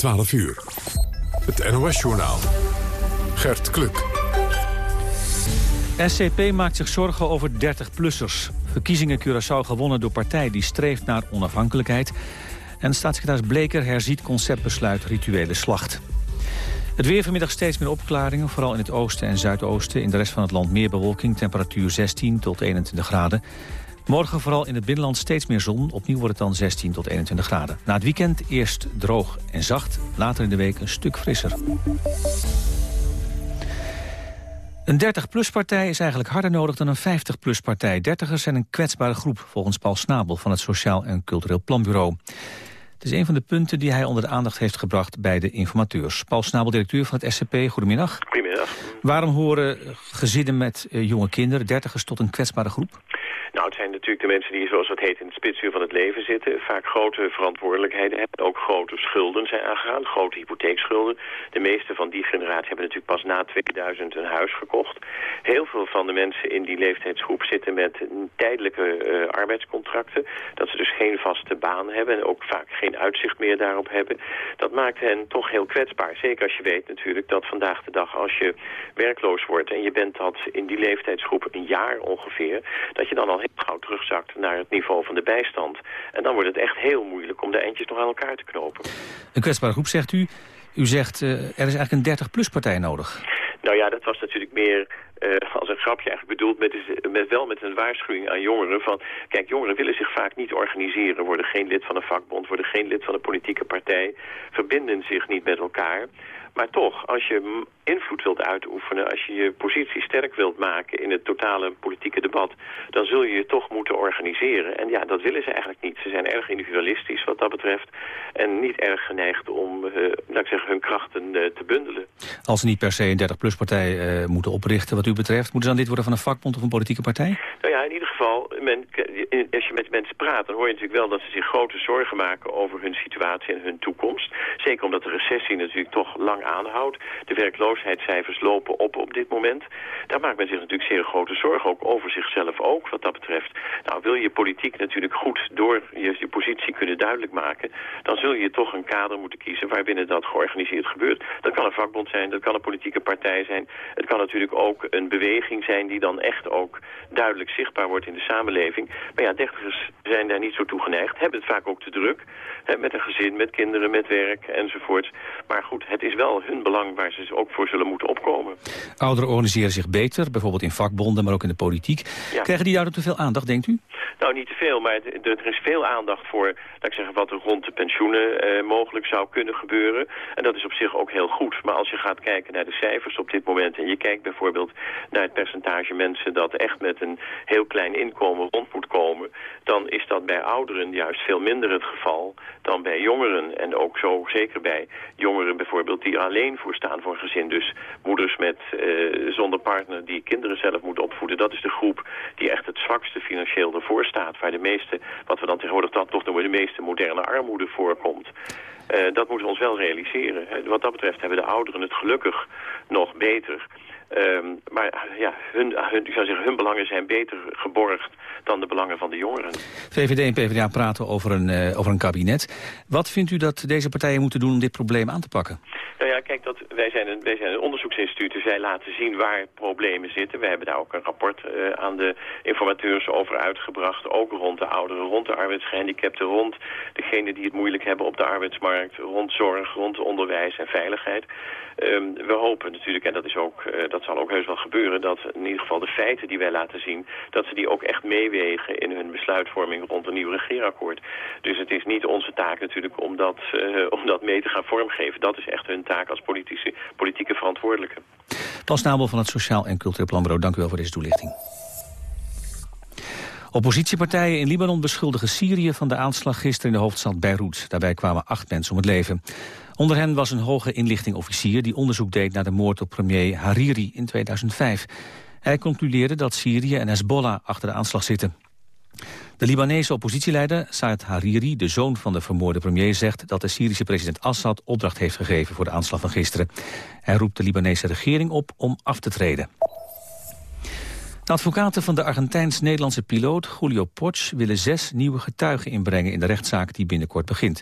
12 uur. Het NOS-journaal. Gert Kluk. SCP maakt zich zorgen over 30-plussers. Verkiezingen Curaçao gewonnen door partij die streeft naar onafhankelijkheid. En staatssecretaris Bleker herziet conceptbesluit rituele slacht. Het weer vanmiddag steeds meer opklaringen, vooral in het oosten en zuidoosten. In de rest van het land meer bewolking, temperatuur 16 tot 21 graden. Morgen vooral in het binnenland steeds meer zon. Opnieuw wordt het dan 16 tot 21 graden. Na het weekend eerst droog en zacht. Later in de week een stuk frisser. Een 30-plus-partij is eigenlijk harder nodig dan een 50-plus-partij. Dertigers zijn een kwetsbare groep, volgens Paul Snabel... van het Sociaal en Cultureel Planbureau. Het is een van de punten die hij onder de aandacht heeft gebracht bij de informateurs. Paul Snabel, directeur van het SCP, goedemiddag. Goedemiddag. Waarom horen gezinnen met eh, jonge kinderen, dertigers, tot een kwetsbare groep? Nou, het zijn natuurlijk de mensen die, zoals het heet, in het spitsuur van het leven zitten. Vaak grote verantwoordelijkheden hebben. Ook grote schulden zijn aangegaan, grote hypotheekschulden. De meeste van die generatie hebben natuurlijk pas na 2000 een huis gekocht. Heel veel van de mensen in die leeftijdsgroep zitten met tijdelijke uh, arbeidscontracten. Dat ze dus geen vaste baan hebben en ook vaak geen uitzicht meer daarop hebben. Dat maakt hen toch heel kwetsbaar. Zeker als je weet natuurlijk dat vandaag de dag als je werkloos wordt... en je bent dat in die leeftijdsgroep een jaar ongeveer... dat je dan al heel gauw terugzakt naar het niveau van de bijstand. En dan wordt het echt heel moeilijk om de eindjes nog aan elkaar te knopen. Een kwetsbare groep, zegt u. U zegt, uh, er is eigenlijk een 30-plus partij nodig. Nou ja, dat was natuurlijk meer uh, als een grapje eigenlijk bedoeld, met, met, wel met een waarschuwing aan jongeren van... kijk, jongeren willen zich vaak niet organiseren, worden geen lid van een vakbond... worden geen lid van een politieke partij, verbinden zich niet met elkaar... Maar toch, als je invloed wilt uitoefenen, als je je positie sterk wilt maken in het totale politieke debat, dan zul je je toch moeten organiseren. En ja, dat willen ze eigenlijk niet. Ze zijn erg individualistisch wat dat betreft en niet erg geneigd om, uh, laat ik zeggen, hun krachten uh, te bundelen. Als ze niet per se een 30-plus-partij uh, moeten oprichten wat u betreft, moeten ze dan lid worden van een vakbond of een politieke partij? Nou ja, in ieder men, als je met mensen praat, dan hoor je natuurlijk wel dat ze zich grote zorgen maken over hun situatie en hun toekomst. Zeker omdat de recessie natuurlijk toch lang aanhoudt. De werkloosheidscijfers lopen op op dit moment. Daar maakt men zich natuurlijk zeer grote zorgen, ook over zichzelf ook wat dat betreft. Nou, wil je politiek natuurlijk goed door je, je positie kunnen duidelijk maken, dan zul je toch een kader moeten kiezen waarbinnen dat georganiseerd gebeurt. Dat kan een vakbond zijn, dat kan een politieke partij zijn. Het kan natuurlijk ook een beweging zijn die dan echt ook duidelijk zichtbaar wordt in de samenleving. Maar ja, dertigers zijn daar niet zo toe geneigd, hebben het vaak ook te druk. Hè, met een gezin, met kinderen, met werk enzovoort. Maar goed, het is wel hun belang waar ze ook voor zullen moeten opkomen. Ouderen organiseren zich beter, bijvoorbeeld in vakbonden, maar ook in de politiek. Krijgen die daardoor te veel aandacht, denkt u? Nou, niet te veel, maar er is veel aandacht voor, laat ik zeggen, wat er rond de pensioenen eh, mogelijk zou kunnen gebeuren. En dat is op zich ook heel goed. Maar als je gaat kijken naar de cijfers op dit moment en je kijkt bijvoorbeeld naar het percentage mensen dat echt met een heel klein inkomen rond moet komen, dan is dat bij ouderen juist veel minder het geval dan bij jongeren. En ook zo zeker bij jongeren bijvoorbeeld die alleen voor staan voor een gezin. Dus moeders met uh, zonder partner die kinderen zelf moeten opvoeden. Dat is de groep die echt het zwakste financieel ervoor staat. Waar de meeste, wat we dan tegenwoordig dan toch noemen, de meeste moderne armoede voorkomt. Uh, dat moeten we ons wel realiseren. Wat dat betreft hebben de ouderen het gelukkig nog beter. Um, maar ja, hun, hun, ik zou zeggen, hun belangen zijn beter geborgd dan de belangen van de jongeren. VVD en PvdA praten over een, uh, over een kabinet. Wat vindt u dat deze partijen moeten doen om dit probleem aan te pakken? Kijk, dat, wij, zijn een, wij zijn een onderzoeksinstituut, dus wij laten zien waar problemen zitten. We hebben daar ook een rapport uh, aan de informateurs over uitgebracht. Ook rond de ouderen, rond de arbeidsgehandicapten, rond degenen die het moeilijk hebben op de arbeidsmarkt. Rond zorg, rond onderwijs en veiligheid. Um, we hopen natuurlijk, en dat, is ook, uh, dat zal ook heus wel gebeuren... dat in ieder geval de feiten die wij laten zien... dat ze die ook echt meewegen in hun besluitvorming rond een nieuw regeerakkoord. Dus het is niet onze taak natuurlijk om dat, uh, om dat mee te gaan vormgeven. Dat is echt hun taak als politici, politieke verantwoordelijke. Paul Snabel van het Sociaal en Cultureel Planbureau, dank u wel voor deze toelichting. Oppositiepartijen in Libanon beschuldigen Syrië van de aanslag gisteren in de hoofdstad Beirut. Daarbij kwamen acht mensen om het leven. Onder hen was een hoge inlichtingofficier die onderzoek deed naar de moord op premier Hariri in 2005. Hij concludeerde dat Syrië en Hezbollah achter de aanslag zitten. De Libanese oppositieleider Saad Hariri, de zoon van de vermoorde premier, zegt dat de Syrische president Assad opdracht heeft gegeven voor de aanslag van gisteren. Hij roept de Libanese regering op om af te treden. De advocaten van de Argentijns-Nederlandse piloot Julio Potsch willen zes nieuwe getuigen inbrengen in de rechtszaak die binnenkort begint.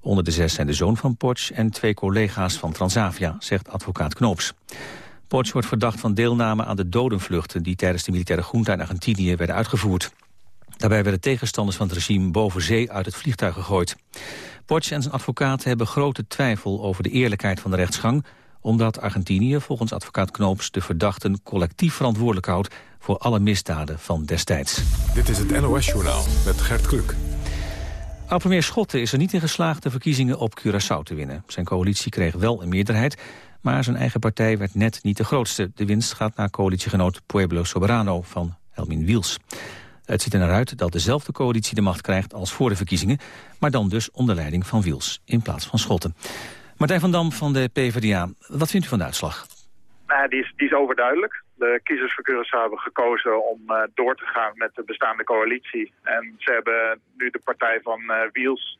Onder de zes zijn de zoon van Potsch en twee collega's van Transavia, zegt advocaat Knoops. Potsch wordt verdacht van deelname aan de dodenvluchten... die tijdens de militaire junta in Argentinië werden uitgevoerd. Daarbij werden tegenstanders van het regime boven zee uit het vliegtuig gegooid. Potsch en zijn advocaten hebben grote twijfel over de eerlijkheid van de rechtsgang omdat Argentinië volgens advocaat Knoops de verdachten collectief verantwoordelijk houdt voor alle misdaden van destijds. Dit is het NOS-journaal met Gert Kluk. Oud-premier Schotten is er niet in geslaagd de verkiezingen op Curaçao te winnen. Zijn coalitie kreeg wel een meerderheid, maar zijn eigen partij werd net niet de grootste. De winst gaat naar coalitiegenoot Pueblo Soberano van Helmin Wiels. Het ziet er naar uit dat dezelfde coalitie de macht krijgt als voor de verkiezingen... maar dan dus onder leiding van Wiels in plaats van Schotten. Martijn van Dam van de PvdA, wat vindt u van de uitslag? Nou, die, is, die is overduidelijk. De kiezers hebben gekozen om uh, door te gaan met de bestaande coalitie. En ze hebben nu de partij van uh, Wiels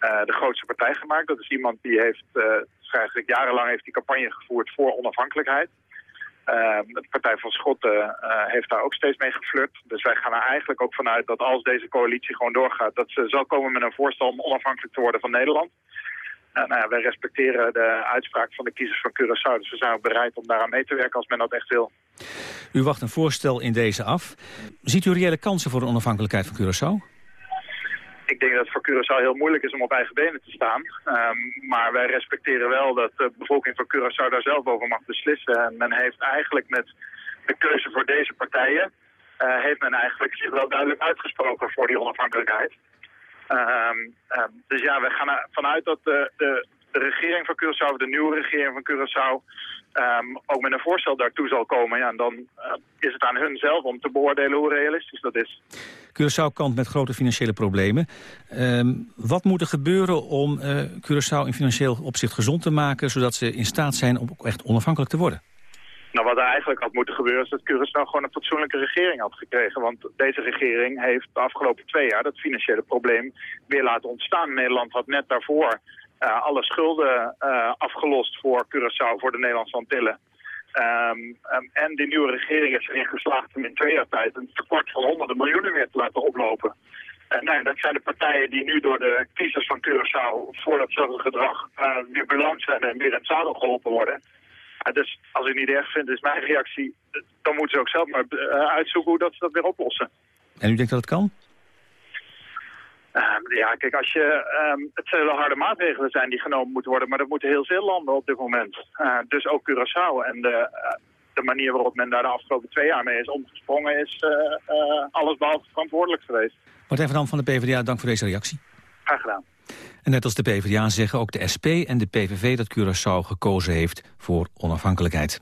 uh, de grootste partij gemaakt. Dat is iemand die heeft, eigenlijk jarenlang heeft die campagne gevoerd voor onafhankelijkheid. De partij van Schotten heeft daar ook steeds mee geflirt. Dus wij gaan er eigenlijk ook vanuit dat als deze coalitie gewoon doorgaat... dat ze zal komen met een voorstel om onafhankelijk te worden van Nederland. Uh, nou ja, wij respecteren de uitspraak van de kiezers van Curaçao. Dus we zijn ook bereid om daaraan mee te werken als men dat echt wil. U wacht een voorstel in deze af. Ziet u reële kansen voor de onafhankelijkheid van Curaçao? Ik denk dat het voor Curaçao heel moeilijk is om op eigen benen te staan. Um, maar wij respecteren wel dat de bevolking van Curaçao daar zelf over mag beslissen. En men heeft eigenlijk met de keuze voor deze partijen... Uh, heeft men eigenlijk zich wel duidelijk uitgesproken voor die onafhankelijkheid. Um, um, dus ja, we gaan ervan uit dat de, de, de regering van Curaçao, de nieuwe regering van Curaçao, um, ook met een voorstel daartoe zal komen. Ja, en dan uh, is het aan hun zelf om te beoordelen hoe realistisch dat is. Curaçao kampt met grote financiële problemen. wat moet er gebeuren om uh, Curaçao in financieel opzicht gezond te maken... zodat ze in staat zijn om echt onafhankelijk te worden? Nou, wat er eigenlijk had moeten gebeuren is dat Curaçao gewoon een fatsoenlijke regering had gekregen. Want deze regering heeft de afgelopen twee jaar dat financiële probleem weer laten ontstaan. Nederland had net daarvoor uh, alle schulden uh, afgelost voor Curaçao, voor de Nederlandse Antillen. Um, um, en die nieuwe regering is erin geslaagd om in twee jaar tijd een tekort van honderden miljoenen weer te laten oplopen. En nee, dat zijn de partijen die nu door de kiezers van Curaçao voor datzelfde gedrag uh, weer beloond zijn en weer in het zadel geholpen worden dus als het niet erg vindt, is mijn reactie... dan moeten ze ook zelf maar uitzoeken hoe dat ze dat weer oplossen. En u denkt dat het kan? Uh, ja, kijk, als je, um, het zullen harde maatregelen zijn die genomen moeten worden... maar dat moeten heel veel landen op dit moment. Uh, dus ook Curaçao. En de, de manier waarop men daar de afgelopen twee jaar mee is omgesprongen... is alles behalve verantwoordelijk geweest. Martijn van Dam van de PvdA, dank voor deze reactie. Graag gedaan. En net als de PvdA zeggen ook de SP en de PVV dat Curaçao gekozen heeft voor onafhankelijkheid.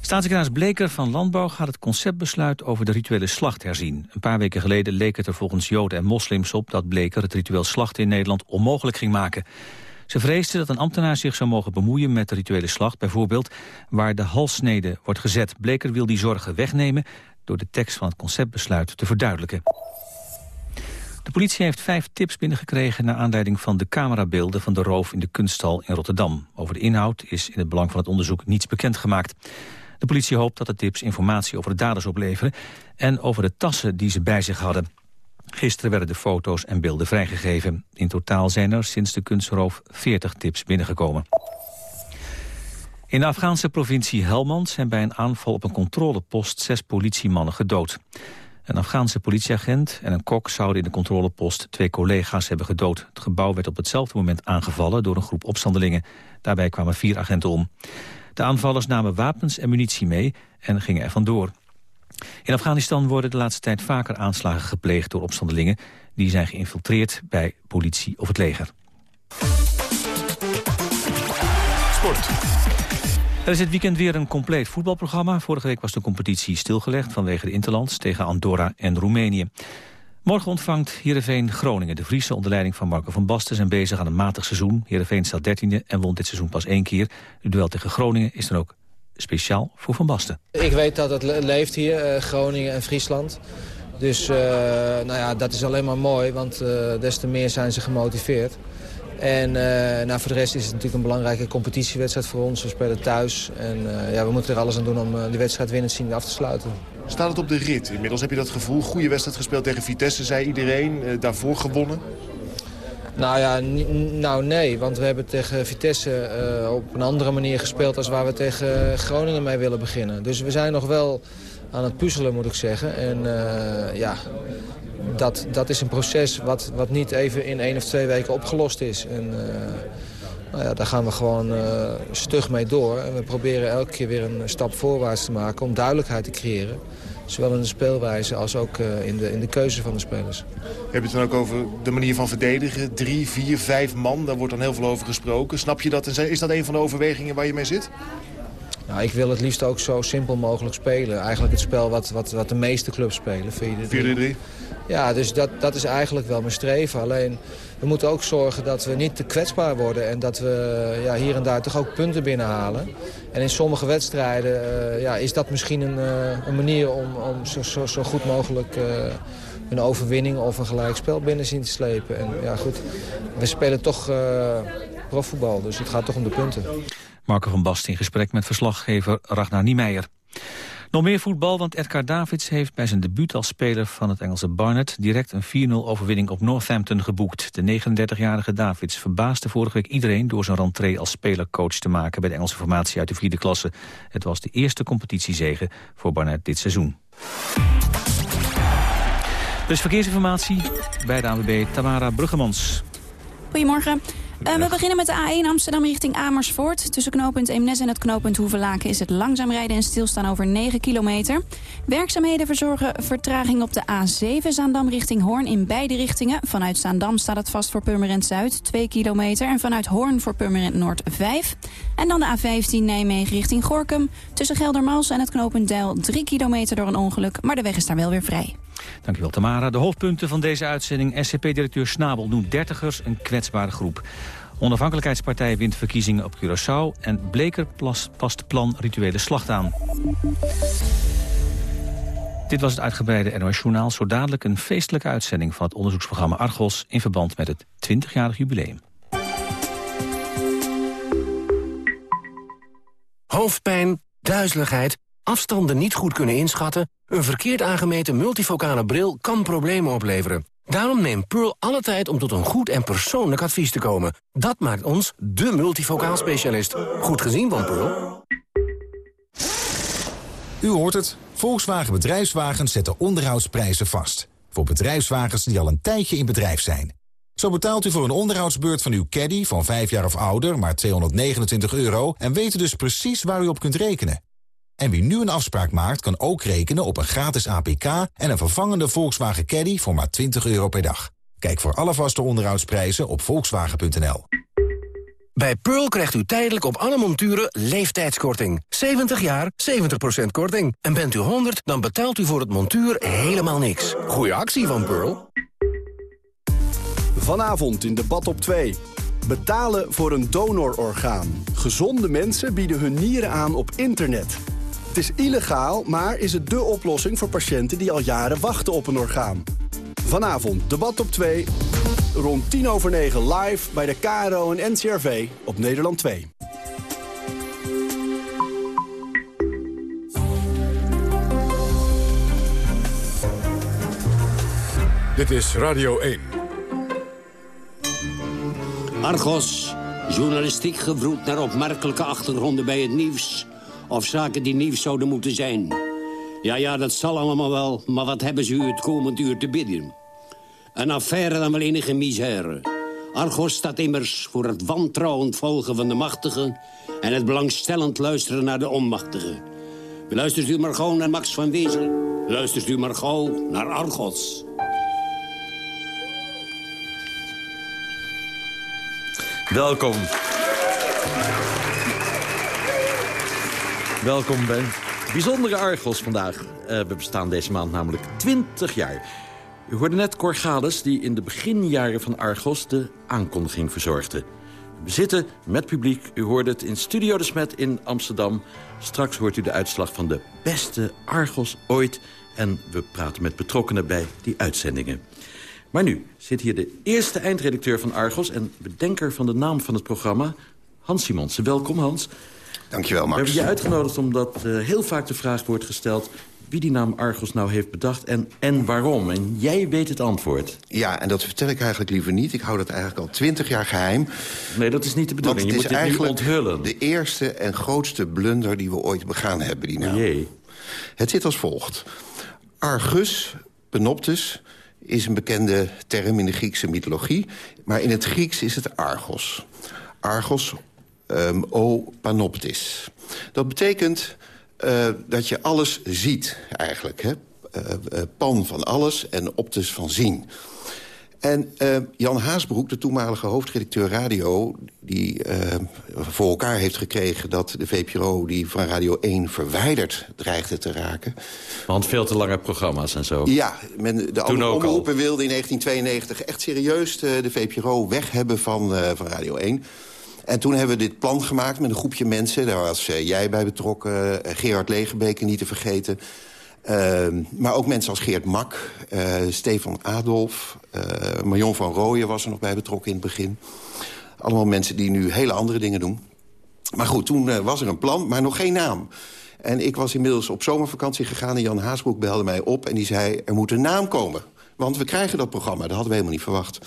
Staatssecretaris Bleker van Landbouw gaat het conceptbesluit over de rituele slacht herzien. Een paar weken geleden leek het er volgens Joden en moslims op dat Bleker het ritueel slachten in Nederland onmogelijk ging maken. Ze vreesden dat een ambtenaar zich zou mogen bemoeien met de rituele slacht, bijvoorbeeld waar de halssnede wordt gezet. Bleker wil die zorgen wegnemen door de tekst van het conceptbesluit te verduidelijken. De politie heeft vijf tips binnengekregen... naar aanleiding van de camerabeelden van de roof in de kunsthal in Rotterdam. Over de inhoud is in het belang van het onderzoek niets bekendgemaakt. De politie hoopt dat de tips informatie over de daders opleveren... en over de tassen die ze bij zich hadden. Gisteren werden de foto's en beelden vrijgegeven. In totaal zijn er sinds de kunstroof 40 tips binnengekomen. In de Afghaanse provincie Helmand zijn bij een aanval op een controlepost zes politiemannen gedood. Een Afghaanse politieagent en een kok zouden in de controlepost twee collega's hebben gedood. Het gebouw werd op hetzelfde moment aangevallen door een groep opstandelingen. Daarbij kwamen vier agenten om. De aanvallers namen wapens en munitie mee en gingen er vandoor. In Afghanistan worden de laatste tijd vaker aanslagen gepleegd door opstandelingen. Die zijn geïnfiltreerd bij politie of het leger. Sport. Er is dit weekend weer een compleet voetbalprogramma. Vorige week was de competitie stilgelegd vanwege de Interlands tegen Andorra en Roemenië. Morgen ontvangt Heerenveen Groningen. De Friese onder leiding van Marco van Basten zijn bezig aan een matig seizoen. Heerenveen staat dertiende en won dit seizoen pas één keer. Het duel tegen Groningen is dan ook speciaal voor Van Basten. Ik weet dat het leeft hier, eh, Groningen en Friesland. Dus uh, nou ja, dat is alleen maar mooi, want uh, des te meer zijn ze gemotiveerd. En nou, voor de rest is het natuurlijk een belangrijke competitiewedstrijd voor ons. We spelen thuis en ja, we moeten er alles aan doen om die wedstrijd winnend zien af te sluiten. Staat het op de rit? Inmiddels heb je dat gevoel. Goede wedstrijd gespeeld tegen Vitesse, zei iedereen. daarvoor gewonnen. Nou ja, nou nee, want we hebben tegen Vitesse op een andere manier gespeeld... als waar we tegen Groningen mee willen beginnen. Dus we zijn nog wel aan het puzzelen, moet ik zeggen. En ja, dat, dat is een proces wat, wat niet even in één of twee weken opgelost is. En, nou ja, daar gaan we gewoon stug mee door. En we proberen elke keer weer een stap voorwaarts te maken om duidelijkheid te creëren. Zowel in de speelwijze als ook uh, in, de, in de keuze van de spelers. Heb je het dan ook over de manier van verdedigen? Drie, vier, vijf man, daar wordt dan heel veel over gesproken. Snap je dat? Is dat een van de overwegingen waar je mee zit? Nou, ik wil het liefst ook zo simpel mogelijk spelen. Eigenlijk het spel wat, wat, wat de meeste clubs spelen. 4-3? Ja, dus dat, dat is eigenlijk wel mijn streven. Alleen, we moeten ook zorgen dat we niet te kwetsbaar worden... en dat we ja, hier en daar toch ook punten binnenhalen. En in sommige wedstrijden uh, ja, is dat misschien een, uh, een manier om, om zo, zo, zo goed mogelijk... Uh, een overwinning of een gelijkspel binnen zien te slepen. En ja, goed, we spelen toch profvoetbal, dus het gaat toch om de punten. Marco van Bast in gesprek met verslaggever Ragnar Niemeyer. Nog meer voetbal, want Edgar Davids heeft bij zijn debuut als speler van het Engelse Barnet direct een 4-0 overwinning op Northampton geboekt. De 39-jarige Davids verbaasde vorige week iedereen door zijn rentree als spelercoach te maken bij de Engelse formatie uit de vierde klasse. Het was de eerste competitiezege voor Barnet dit seizoen. Dus verkeersinformatie bij de ANWB Tamara Bruggemans. Goedemorgen. Uh, we beginnen met de A1 Amsterdam richting Amersfoort. Tussen knooppunt Eemnes en het knooppunt Hoevelaken is het langzaam rijden en stilstaan over 9 kilometer. Werkzaamheden verzorgen vertraging op de A7 Zaandam richting Hoorn in beide richtingen. Vanuit Zaandam staat het vast voor Purmerend Zuid 2 kilometer en vanuit Hoorn voor Purmerend Noord 5. En dan de A15 Nijmegen richting Gorkum. Tussen Geldermals en het knooppunt Deil 3 kilometer door een ongeluk, maar de weg is daar wel weer vrij. Dankjewel Tamara. De hoofdpunten van deze uitzending. SCP-directeur Snabel noemt dertigers een kwetsbare groep. Onafhankelijkheidspartij wint verkiezingen op Curaçao... en Bleker past plan rituele slacht aan. Dit was het uitgebreide NOS Journaal. Zo dadelijk een feestelijke uitzending van het onderzoeksprogramma Argos... in verband met het 20-jarig jubileum. Hoofdpijn, duizeligheid, afstanden niet goed kunnen inschatten... een verkeerd aangemeten multifocale bril kan problemen opleveren. Daarom neemt Pearl alle tijd om tot een goed en persoonlijk advies te komen. Dat maakt ons de multifocaal specialist. Goed gezien van Pearl. U hoort het. Volkswagen Bedrijfswagens zetten onderhoudsprijzen vast. Voor bedrijfswagens die al een tijdje in bedrijf zijn. Zo betaalt u voor een onderhoudsbeurt van uw caddy van 5 jaar of ouder maar 229 euro... en weet dus precies waar u op kunt rekenen. En wie nu een afspraak maakt, kan ook rekenen op een gratis APK... en een vervangende Volkswagen Caddy voor maar 20 euro per dag. Kijk voor alle vaste onderhoudsprijzen op volkswagen.nl. Bij Pearl krijgt u tijdelijk op alle monturen leeftijdskorting. 70 jaar, 70% korting. En bent u 100, dan betaalt u voor het montuur helemaal niks. Goeie actie van Pearl. Vanavond in debat op 2. Betalen voor een donororgaan. Gezonde mensen bieden hun nieren aan op internet. Het is illegaal, maar is het dé oplossing voor patiënten die al jaren wachten op een orgaan. Vanavond debat op 2, rond 10 over 9 live bij de KRO en NCRV op Nederland 2. Dit is Radio 1. Argos, journalistiek gevroed naar opmerkelijke achtergronden bij het nieuws of zaken die nieuws zouden moeten zijn. Ja, ja, dat zal allemaal wel, maar wat hebben ze u het komend uur te bidden? Een affaire dan wel enige misère. Argos staat immers voor het wantrouwend volgen van de machtigen... en het belangstellend luisteren naar de onmachtigen. Luistert u maar gauw naar Max van Wezel. Luistert u maar gauw naar Argos. Welkom. Welkom bij bijzondere Argos vandaag. Uh, we bestaan deze maand namelijk 20 jaar. U hoorde net Corgales die in de beginjaren van Argos de aankondiging verzorgde. We zitten met publiek. U hoorde het in Studio de Smet in Amsterdam. Straks hoort u de uitslag van de beste Argos ooit. En we praten met betrokkenen bij die uitzendingen. Maar nu zit hier de eerste eindredacteur van Argos... en bedenker van de naam van het programma, Hans Simonsen. Welkom, Hans. Dankjewel, Max. We hebben je uitgenodigd omdat uh, heel vaak de vraag wordt gesteld... wie die naam Argos nou heeft bedacht en, en waarom. En jij weet het antwoord. Ja, en dat vertel ik eigenlijk liever niet. Ik hou dat eigenlijk al twintig jaar geheim. Nee, dat is niet de bedoeling. Want je het moet is dit eigenlijk onthullen. de eerste en grootste blunder die we ooit begaan hebben, die naam. Jee. Het zit als volgt. Argus, Panoptes, is een bekende term in de Griekse mythologie. Maar in het Grieks is het Argos. Argos, um, o Panoptis. Dat betekent uh, dat je alles ziet, eigenlijk. Hè? Uh, uh, pan van alles en optus van zien. En uh, Jan Haasbroek, de toenmalige hoofdredacteur radio... die uh, voor elkaar heeft gekregen dat de VPRO... die van Radio 1 verwijderd dreigde te raken. Want veel te lange programma's en zo. Ja, men, de Toen ook omroepen wilden in 1992 echt serieus de, de VPRO weg hebben van, uh, van Radio 1... En toen hebben we dit plan gemaakt met een groepje mensen. Daar was uh, jij bij betrokken, uh, Gerard Legebeke niet te vergeten... Uh, maar ook mensen als Geert Mak, uh, Stefan Adolf... Uh, Marion van Rooyen was er nog bij betrokken in het begin. Allemaal mensen die nu hele andere dingen doen. Maar goed, toen was er een plan, maar nog geen naam. En ik was inmiddels op zomervakantie gegaan... en Jan Haasbroek belde mij op en die zei... er moet een naam komen, want we krijgen dat programma. Dat hadden we helemaal niet verwacht.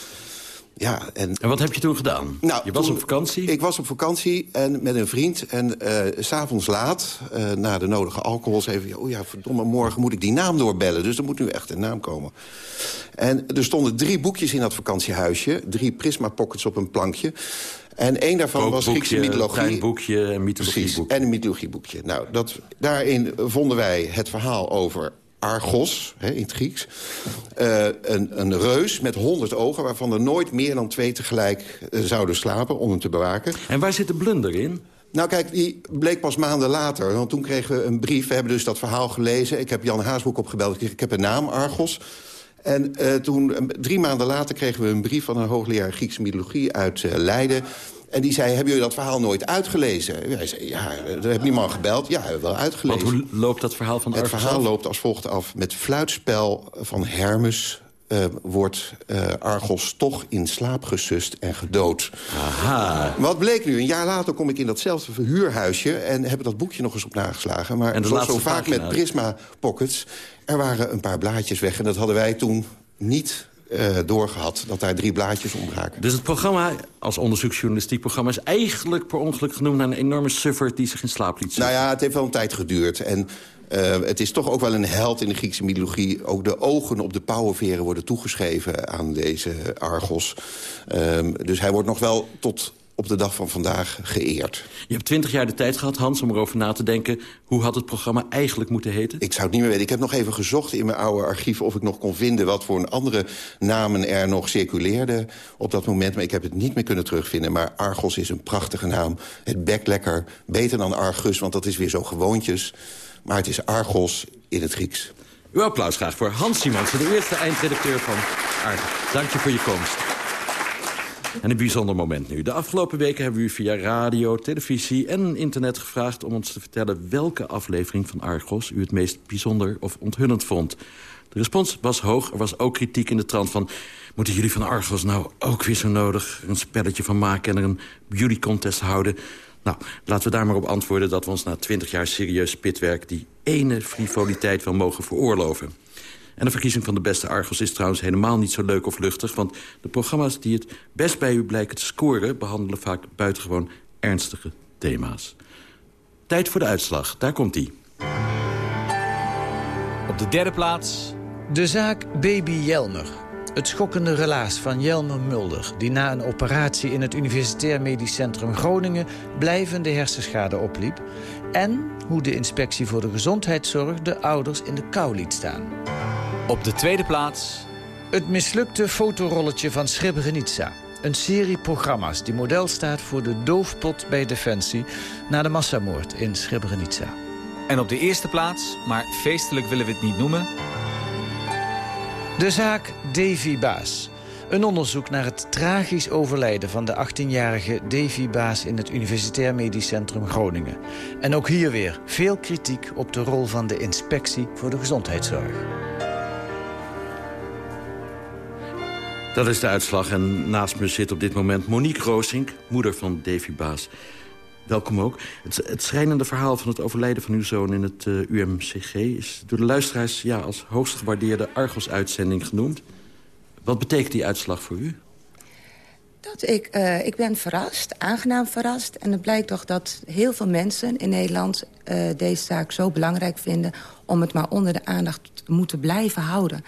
Ja, en, en wat heb je toen gedaan? Nou, je was toen, op vakantie? Ik was op vakantie en met een vriend. En uh, s'avonds laat, uh, na de nodige alcohol, zei hij... oh ja, verdomme, morgen moet ik die naam doorbellen. Dus er moet nu echt een naam komen. En er stonden drie boekjes in dat vakantiehuisje. Drie Prisma-pockets op een plankje. En één daarvan was Griekse mythologie. Een boekje, een mythologieboekje. En een mythologieboekje. Nou, dat, daarin vonden wij het verhaal over Argos, hè, in het Grieks. Uh, een, een reus met honderd ogen... waarvan er nooit meer dan twee tegelijk uh, zouden slapen om hem te bewaken. En waar zit de blunder in? Nou kijk, die bleek pas maanden later. Want toen kregen we een brief. We hebben dus dat verhaal gelezen. Ik heb Jan Haasbroek opgebeld. Ik heb een naam, Argos. En uh, toen, drie maanden later kregen we een brief van een hoogleraar Griekse mythologie uit Leiden... En die zei, hebben jullie dat verhaal nooit uitgelezen? Wij zei, ja, daar heb niemand gebeld. Ja, hebben we wel uitgelezen. Want hoe loopt dat verhaal van Argos Het verhaal af? loopt als volgt af. Met fluitspel van Hermes uh, wordt uh, Argos toch in slaap gesust en gedood. Aha. Wat bleek nu? Een jaar later kom ik in datzelfde verhuurhuisje... en heb ik dat boekje nog eens op nageslagen. Maar en zoals zo vaak met Prisma Pockets... er waren een paar blaadjes weg en dat hadden wij toen niet uh, doorgehad... dat daar drie blaadjes ontbraken. Dus het programma, als onderzoeksjournalistiek programma... is eigenlijk per ongeluk genoemd naar een enorme suffert... die zich in slaap liet Nou ja, het heeft wel een tijd geduurd. En uh, het is toch ook wel een held in de Griekse mythologie. Ook de ogen op de pauwenveren worden toegeschreven aan deze Argos. Um, dus hij wordt nog wel tot op de dag van vandaag geëerd. Je hebt twintig jaar de tijd gehad, Hans, om erover na te denken... hoe had het programma eigenlijk moeten heten? Ik zou het niet meer weten. Ik heb nog even gezocht in mijn oude archief... of ik nog kon vinden wat voor andere namen er nog circuleerden op dat moment. Maar ik heb het niet meer kunnen terugvinden. Maar Argos is een prachtige naam. Het bekt lekker. Beter dan Argus, want dat is weer zo gewoontjes. Maar het is Argos in het Grieks. Uw applaus graag voor Hans Simonsen, de eerste eindredacteur van Argos. Dank je voor je komst. En een bijzonder moment nu. De afgelopen weken hebben we u via radio, televisie en internet gevraagd... om ons te vertellen welke aflevering van Argos u het meest bijzonder of onthullend vond. De respons was hoog. Er was ook kritiek in de trant van... moeten jullie van Argos nou ook weer zo nodig een spelletje van maken... en er een beauty contest houden? Nou, laten we daar maar op antwoorden dat we ons na twintig jaar serieus spitwerk... die ene frivoliteit wel mogen veroorloven. En de verkiezing van de beste Argos is trouwens helemaal niet zo leuk of luchtig... want de programma's die het best bij u blijken te scoren... behandelen vaak buitengewoon ernstige thema's. Tijd voor de uitslag, daar komt ie. Op de derde plaats... De zaak Baby Jelmer. Het schokkende relaas van Jelmer Mulder... die na een operatie in het Universitair Medisch Centrum Groningen... blijvende hersenschade opliep. En hoe de inspectie voor de gezondheidszorg... de ouders in de kou liet staan. Op de tweede plaats... Het mislukte fotorolletje van Srebrenica. Een serie programma's die model staat voor de doofpot bij Defensie... na de massamoord in Srebrenica. En op de eerste plaats, maar feestelijk willen we het niet noemen... De zaak Davy Baas. Een onderzoek naar het tragisch overlijden van de 18-jarige Davy Baas... in het Universitair Medisch Centrum Groningen. En ook hier weer veel kritiek op de rol van de inspectie voor de gezondheidszorg. Dat is de uitslag en naast me zit op dit moment Monique Roosink, moeder van Davy Baas. Welkom ook. Het, het schrijnende verhaal van het overlijden van uw zoon in het uh, UMCG... is door de luisteraars ja, als hoogst gewaardeerde Argos-uitzending genoemd. Wat betekent die uitslag voor u? Dat ik, uh, ik ben verrast, aangenaam verrast. En het blijkt toch dat heel veel mensen in Nederland uh, deze zaak zo belangrijk vinden... om het maar onder de aandacht te moeten blijven houden.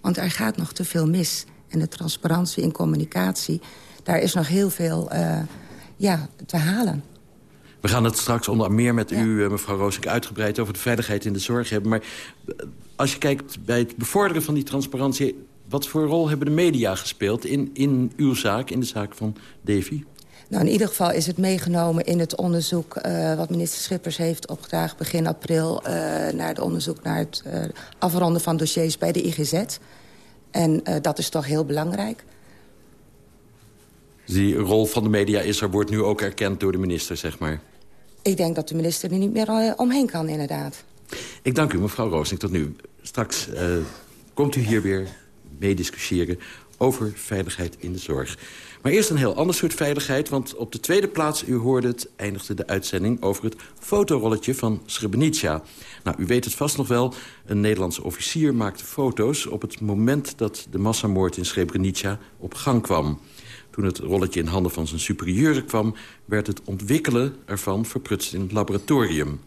Want er gaat nog te veel mis. En de transparantie in communicatie, daar is nog heel veel uh, ja, te halen. We gaan het straks onder meer met u, mevrouw Roosink, uitgebreid... over de veiligheid in de zorg hebben. Maar als je kijkt bij het bevorderen van die transparantie... Wat voor rol hebben de media gespeeld in, in uw zaak, in de zaak van Davy? Nou, in ieder geval is het meegenomen in het onderzoek... Uh, wat minister Schippers heeft opgedragen begin april... Uh, naar het onderzoek naar het uh, afronden van dossiers bij de IGZ. En dat is toch heel belangrijk. Die rol van de media is er, wordt nu ook erkend door de minister, zeg maar. Ik denk dat de minister er niet meer omheen kan, inderdaad. Ik dank u, mevrouw Roosink, tot nu. Straks komt u hier weer meediscussiëren over veiligheid in de zorg. Maar eerst een heel ander soort veiligheid, want op de tweede plaats, u hoorde het, eindigde de uitzending over het fotorolletje van Srebrenica. Nou, u weet het vast nog wel, een Nederlandse officier maakte foto's op het moment dat de massamoord in Srebrenica op gang kwam. Toen het rolletje in handen van zijn superieuren kwam, werd het ontwikkelen ervan verprutst in het laboratorium.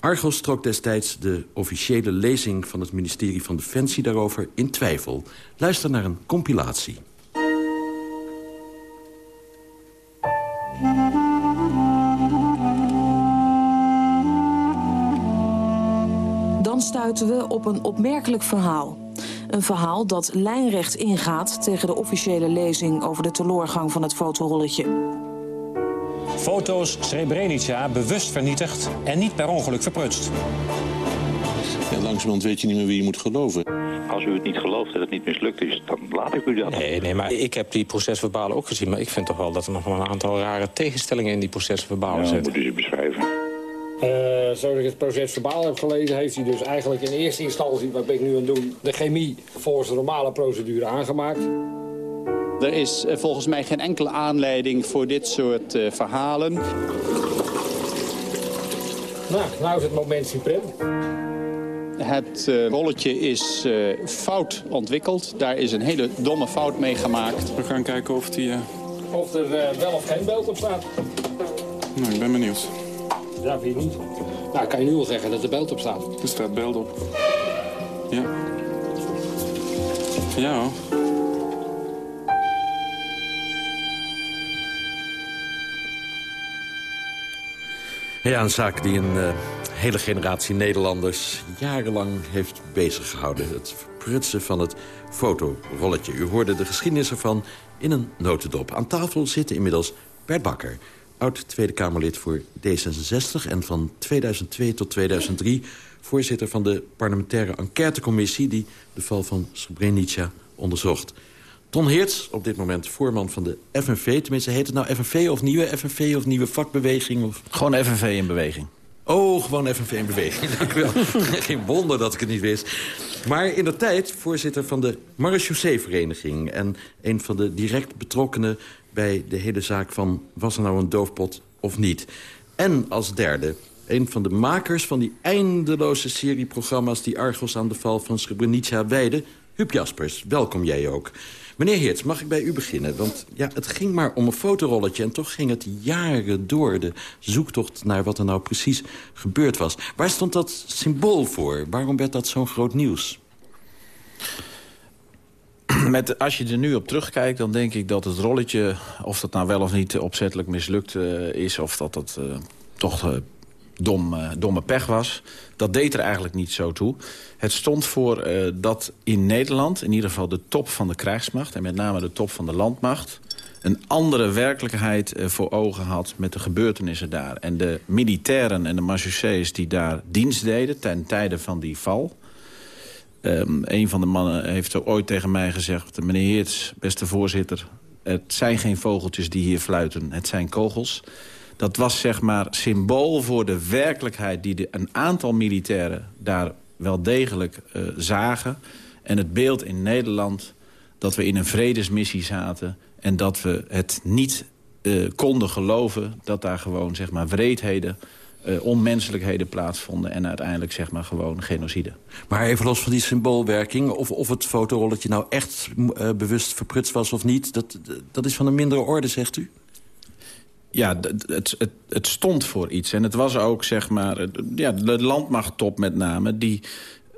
Argos trok destijds de officiële lezing van het ministerie van Defensie daarover in twijfel. Luister naar een compilatie. Dan stuiten we op een opmerkelijk verhaal. Een verhaal dat lijnrecht ingaat tegen de officiële lezing over de teloorgang van het fotorolletje. Foto's Srebrenica bewust vernietigd en niet per ongeluk verprutst. Ja, langzamerhand weet je niet meer wie je moet geloven. Als u het niet gelooft en het niet mislukt is, dan laat ik u dat. Nee, nee, maar ik heb die procesverbalen ook gezien. Maar ik vind toch wel dat er nog wel een aantal rare tegenstellingen in die procesverbalen ja, zitten. moet u ze beschrijven. Uh, zoals ik het proces verbaal heb gelezen, heeft hij dus eigenlijk in eerste instantie, wat ben ik nu aan het doen, de chemie volgens de normale procedure aangemaakt. Er is uh, volgens mij geen enkele aanleiding voor dit soort uh, verhalen. Nou, nou is het moment suprem. Het uh, rolletje is fout ontwikkeld. Daar is een hele domme fout mee gemaakt. We gaan kijken of, die, of er wel of geen beeld op staat. Nou, ik ben benieuwd. Ja, wie niet? Nou, kan je nu wel zeggen dat er beeld op staat. Er staat beeld op. Ja. Ja hoor. Ja, een zaak die een uh, hele generatie Nederlanders jarenlang heeft bezig gehouden. Het verprutsen van het fotorolletje. U hoorde de geschiedenis ervan in een notendop. Aan tafel zitten inmiddels Bert Bakker, oud Tweede Kamerlid voor D66... en van 2002 tot 2003 voorzitter van de parlementaire enquêtecommissie... die de val van Srebrenica onderzocht. Ton Heerts, op dit moment voorman van de FNV. Tenminste, heet het nou FNV of nieuwe FNV of nieuwe vakbeweging? Of... Gewoon FNV in beweging. Oh, gewoon FNV in beweging. Dank u wel. Geen wonder dat ik het niet wist. Maar in de tijd voorzitter van de Marechaussee-vereniging... en een van de direct betrokkenen bij de hele zaak van... was er nou een doofpot of niet? En als derde, een van de makers van die eindeloze serie programma's... die Argos aan de val van Srebrenica wijden, Huub Jaspers. Welkom jij ook. Meneer Heerts, mag ik bij u beginnen? Want ja, het ging maar om een fotorolletje... en toch ging het jaren door, de zoektocht naar wat er nou precies gebeurd was. Waar stond dat symbool voor? Waarom werd dat zo'n groot nieuws? Met, als je er nu op terugkijkt, dan denk ik dat het rolletje... of dat nou wel of niet opzettelijk mislukt uh, is... of dat dat uh, toch uh, dom, domme pech was. Dat deed er eigenlijk niet zo toe. Het stond voor uh, dat in Nederland, in ieder geval de top van de krijgsmacht... en met name de top van de landmacht... een andere werkelijkheid uh, voor ogen had met de gebeurtenissen daar. En de militairen en de marechaussées die daar dienst deden... ten tijde van die val... Um, een van de mannen heeft ooit tegen mij gezegd... meneer Heerts, beste voorzitter... het zijn geen vogeltjes die hier fluiten, het zijn kogels... Dat was zeg maar symbool voor de werkelijkheid die een aantal militairen daar wel degelijk uh, zagen. En het beeld in Nederland dat we in een vredesmissie zaten... en dat we het niet eh, konden geloven dat daar gewoon zeg maar, wreedheden... Uh, onmenselijkheden plaatsvonden en uiteindelijk zeg maar gewoon genocide. Maar even los van die symboolwerking, of, of het fotorolletje nou echt bewust verprutst was of niet... Dat, dat is van een mindere orde, zegt u? Ja, het, het, het stond voor iets. En het was ook, zeg maar, ja, de landmachttop met name... die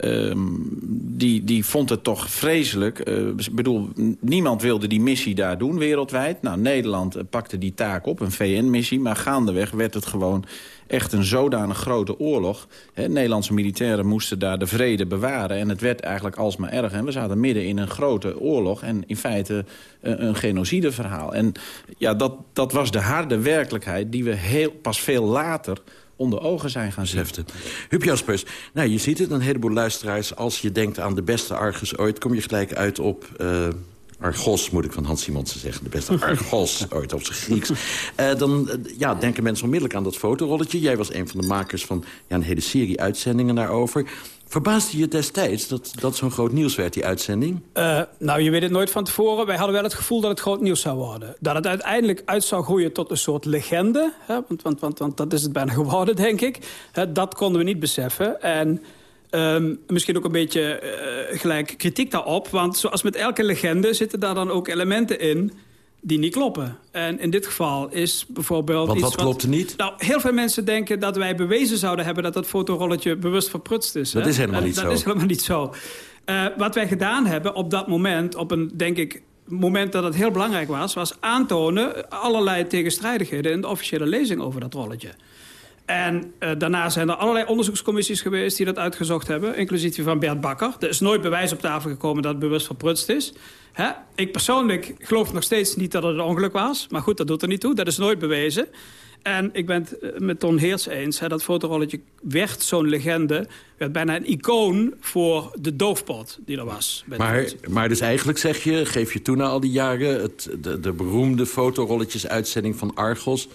Um, die, die vond het toch vreselijk. Uh, ik bedoel, niemand wilde die missie daar doen wereldwijd. Nou, Nederland pakte die taak op, een VN-missie. Maar gaandeweg werd het gewoon echt een zodanig grote oorlog. Nederlandse militairen moesten daar de vrede bewaren. En het werd eigenlijk alsmaar erg. En we zaten midden in een grote oorlog. En in feite een, een genocideverhaal. En ja, dat, dat was de harde werkelijkheid die we heel, pas veel later onder ogen zijn gaan zetten. Huub Jaspers, nou, je ziet het, een heleboel luisteraars... als je denkt aan de beste Argus ooit... kom je gelijk uit op... Uh, Argos, moet ik van Hans Simonsen zeggen. De beste Argos, ooit op zijn Grieks. Uh, dan uh, ja, denken mensen onmiddellijk aan dat fotorolletje. Jij was een van de makers van ja, een hele serie uitzendingen daarover. Verbaasde je destijds dat, dat zo'n groot nieuws werd, die uitzending? Uh, nou, je weet het nooit van tevoren. Wij hadden wel het gevoel dat het groot nieuws zou worden. Dat het uiteindelijk uit zou groeien tot een soort legende. Hè, want, want, want, want dat is het bijna geworden, denk ik. Hè, dat konden we niet beseffen. En um, misschien ook een beetje uh, gelijk kritiek daarop. Want zoals met elke legende zitten daar dan ook elementen in die niet kloppen. En in dit geval is bijvoorbeeld... Want wat klopt er niet? Nou, heel veel mensen denken dat wij bewezen zouden hebben... dat dat fotorolletje bewust verprutst is. Dat hè? is helemaal niet dat zo. Dat is helemaal niet zo. Uh, wat wij gedaan hebben op dat moment, op een, denk ik moment dat het heel belangrijk was... was aantonen allerlei tegenstrijdigheden in de officiële lezing over dat rolletje. En uh, daarna zijn er allerlei onderzoekscommissies geweest die dat uitgezocht hebben. Inclusief die van Bert Bakker. Er is nooit bewijs op tafel gekomen dat het bewust verprutst is. Hè? Ik persoonlijk geloof nog steeds niet dat het een ongeluk was. Maar goed, dat doet er niet toe. Dat is nooit bewezen. En ik ben het met Ton Heers eens. Hè, dat fotorolletje werd zo'n legende. Werd bijna een icoon voor de doofpot die er was. Maar, maar dus eigenlijk zeg je, geef je toen na al die jaren... Het, de, de beroemde fotorolletjes uitzending van Argos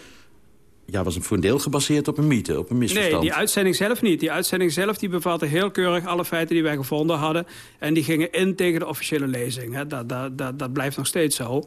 ja, was voor een deel gebaseerd op een mythe, op een misverstand. Nee, die uitzending zelf niet. Die uitzending zelf die bevatte heel keurig alle feiten die wij gevonden hadden. En die gingen in tegen de officiële lezing. Hè. Dat, dat, dat, blijft nog steeds zo.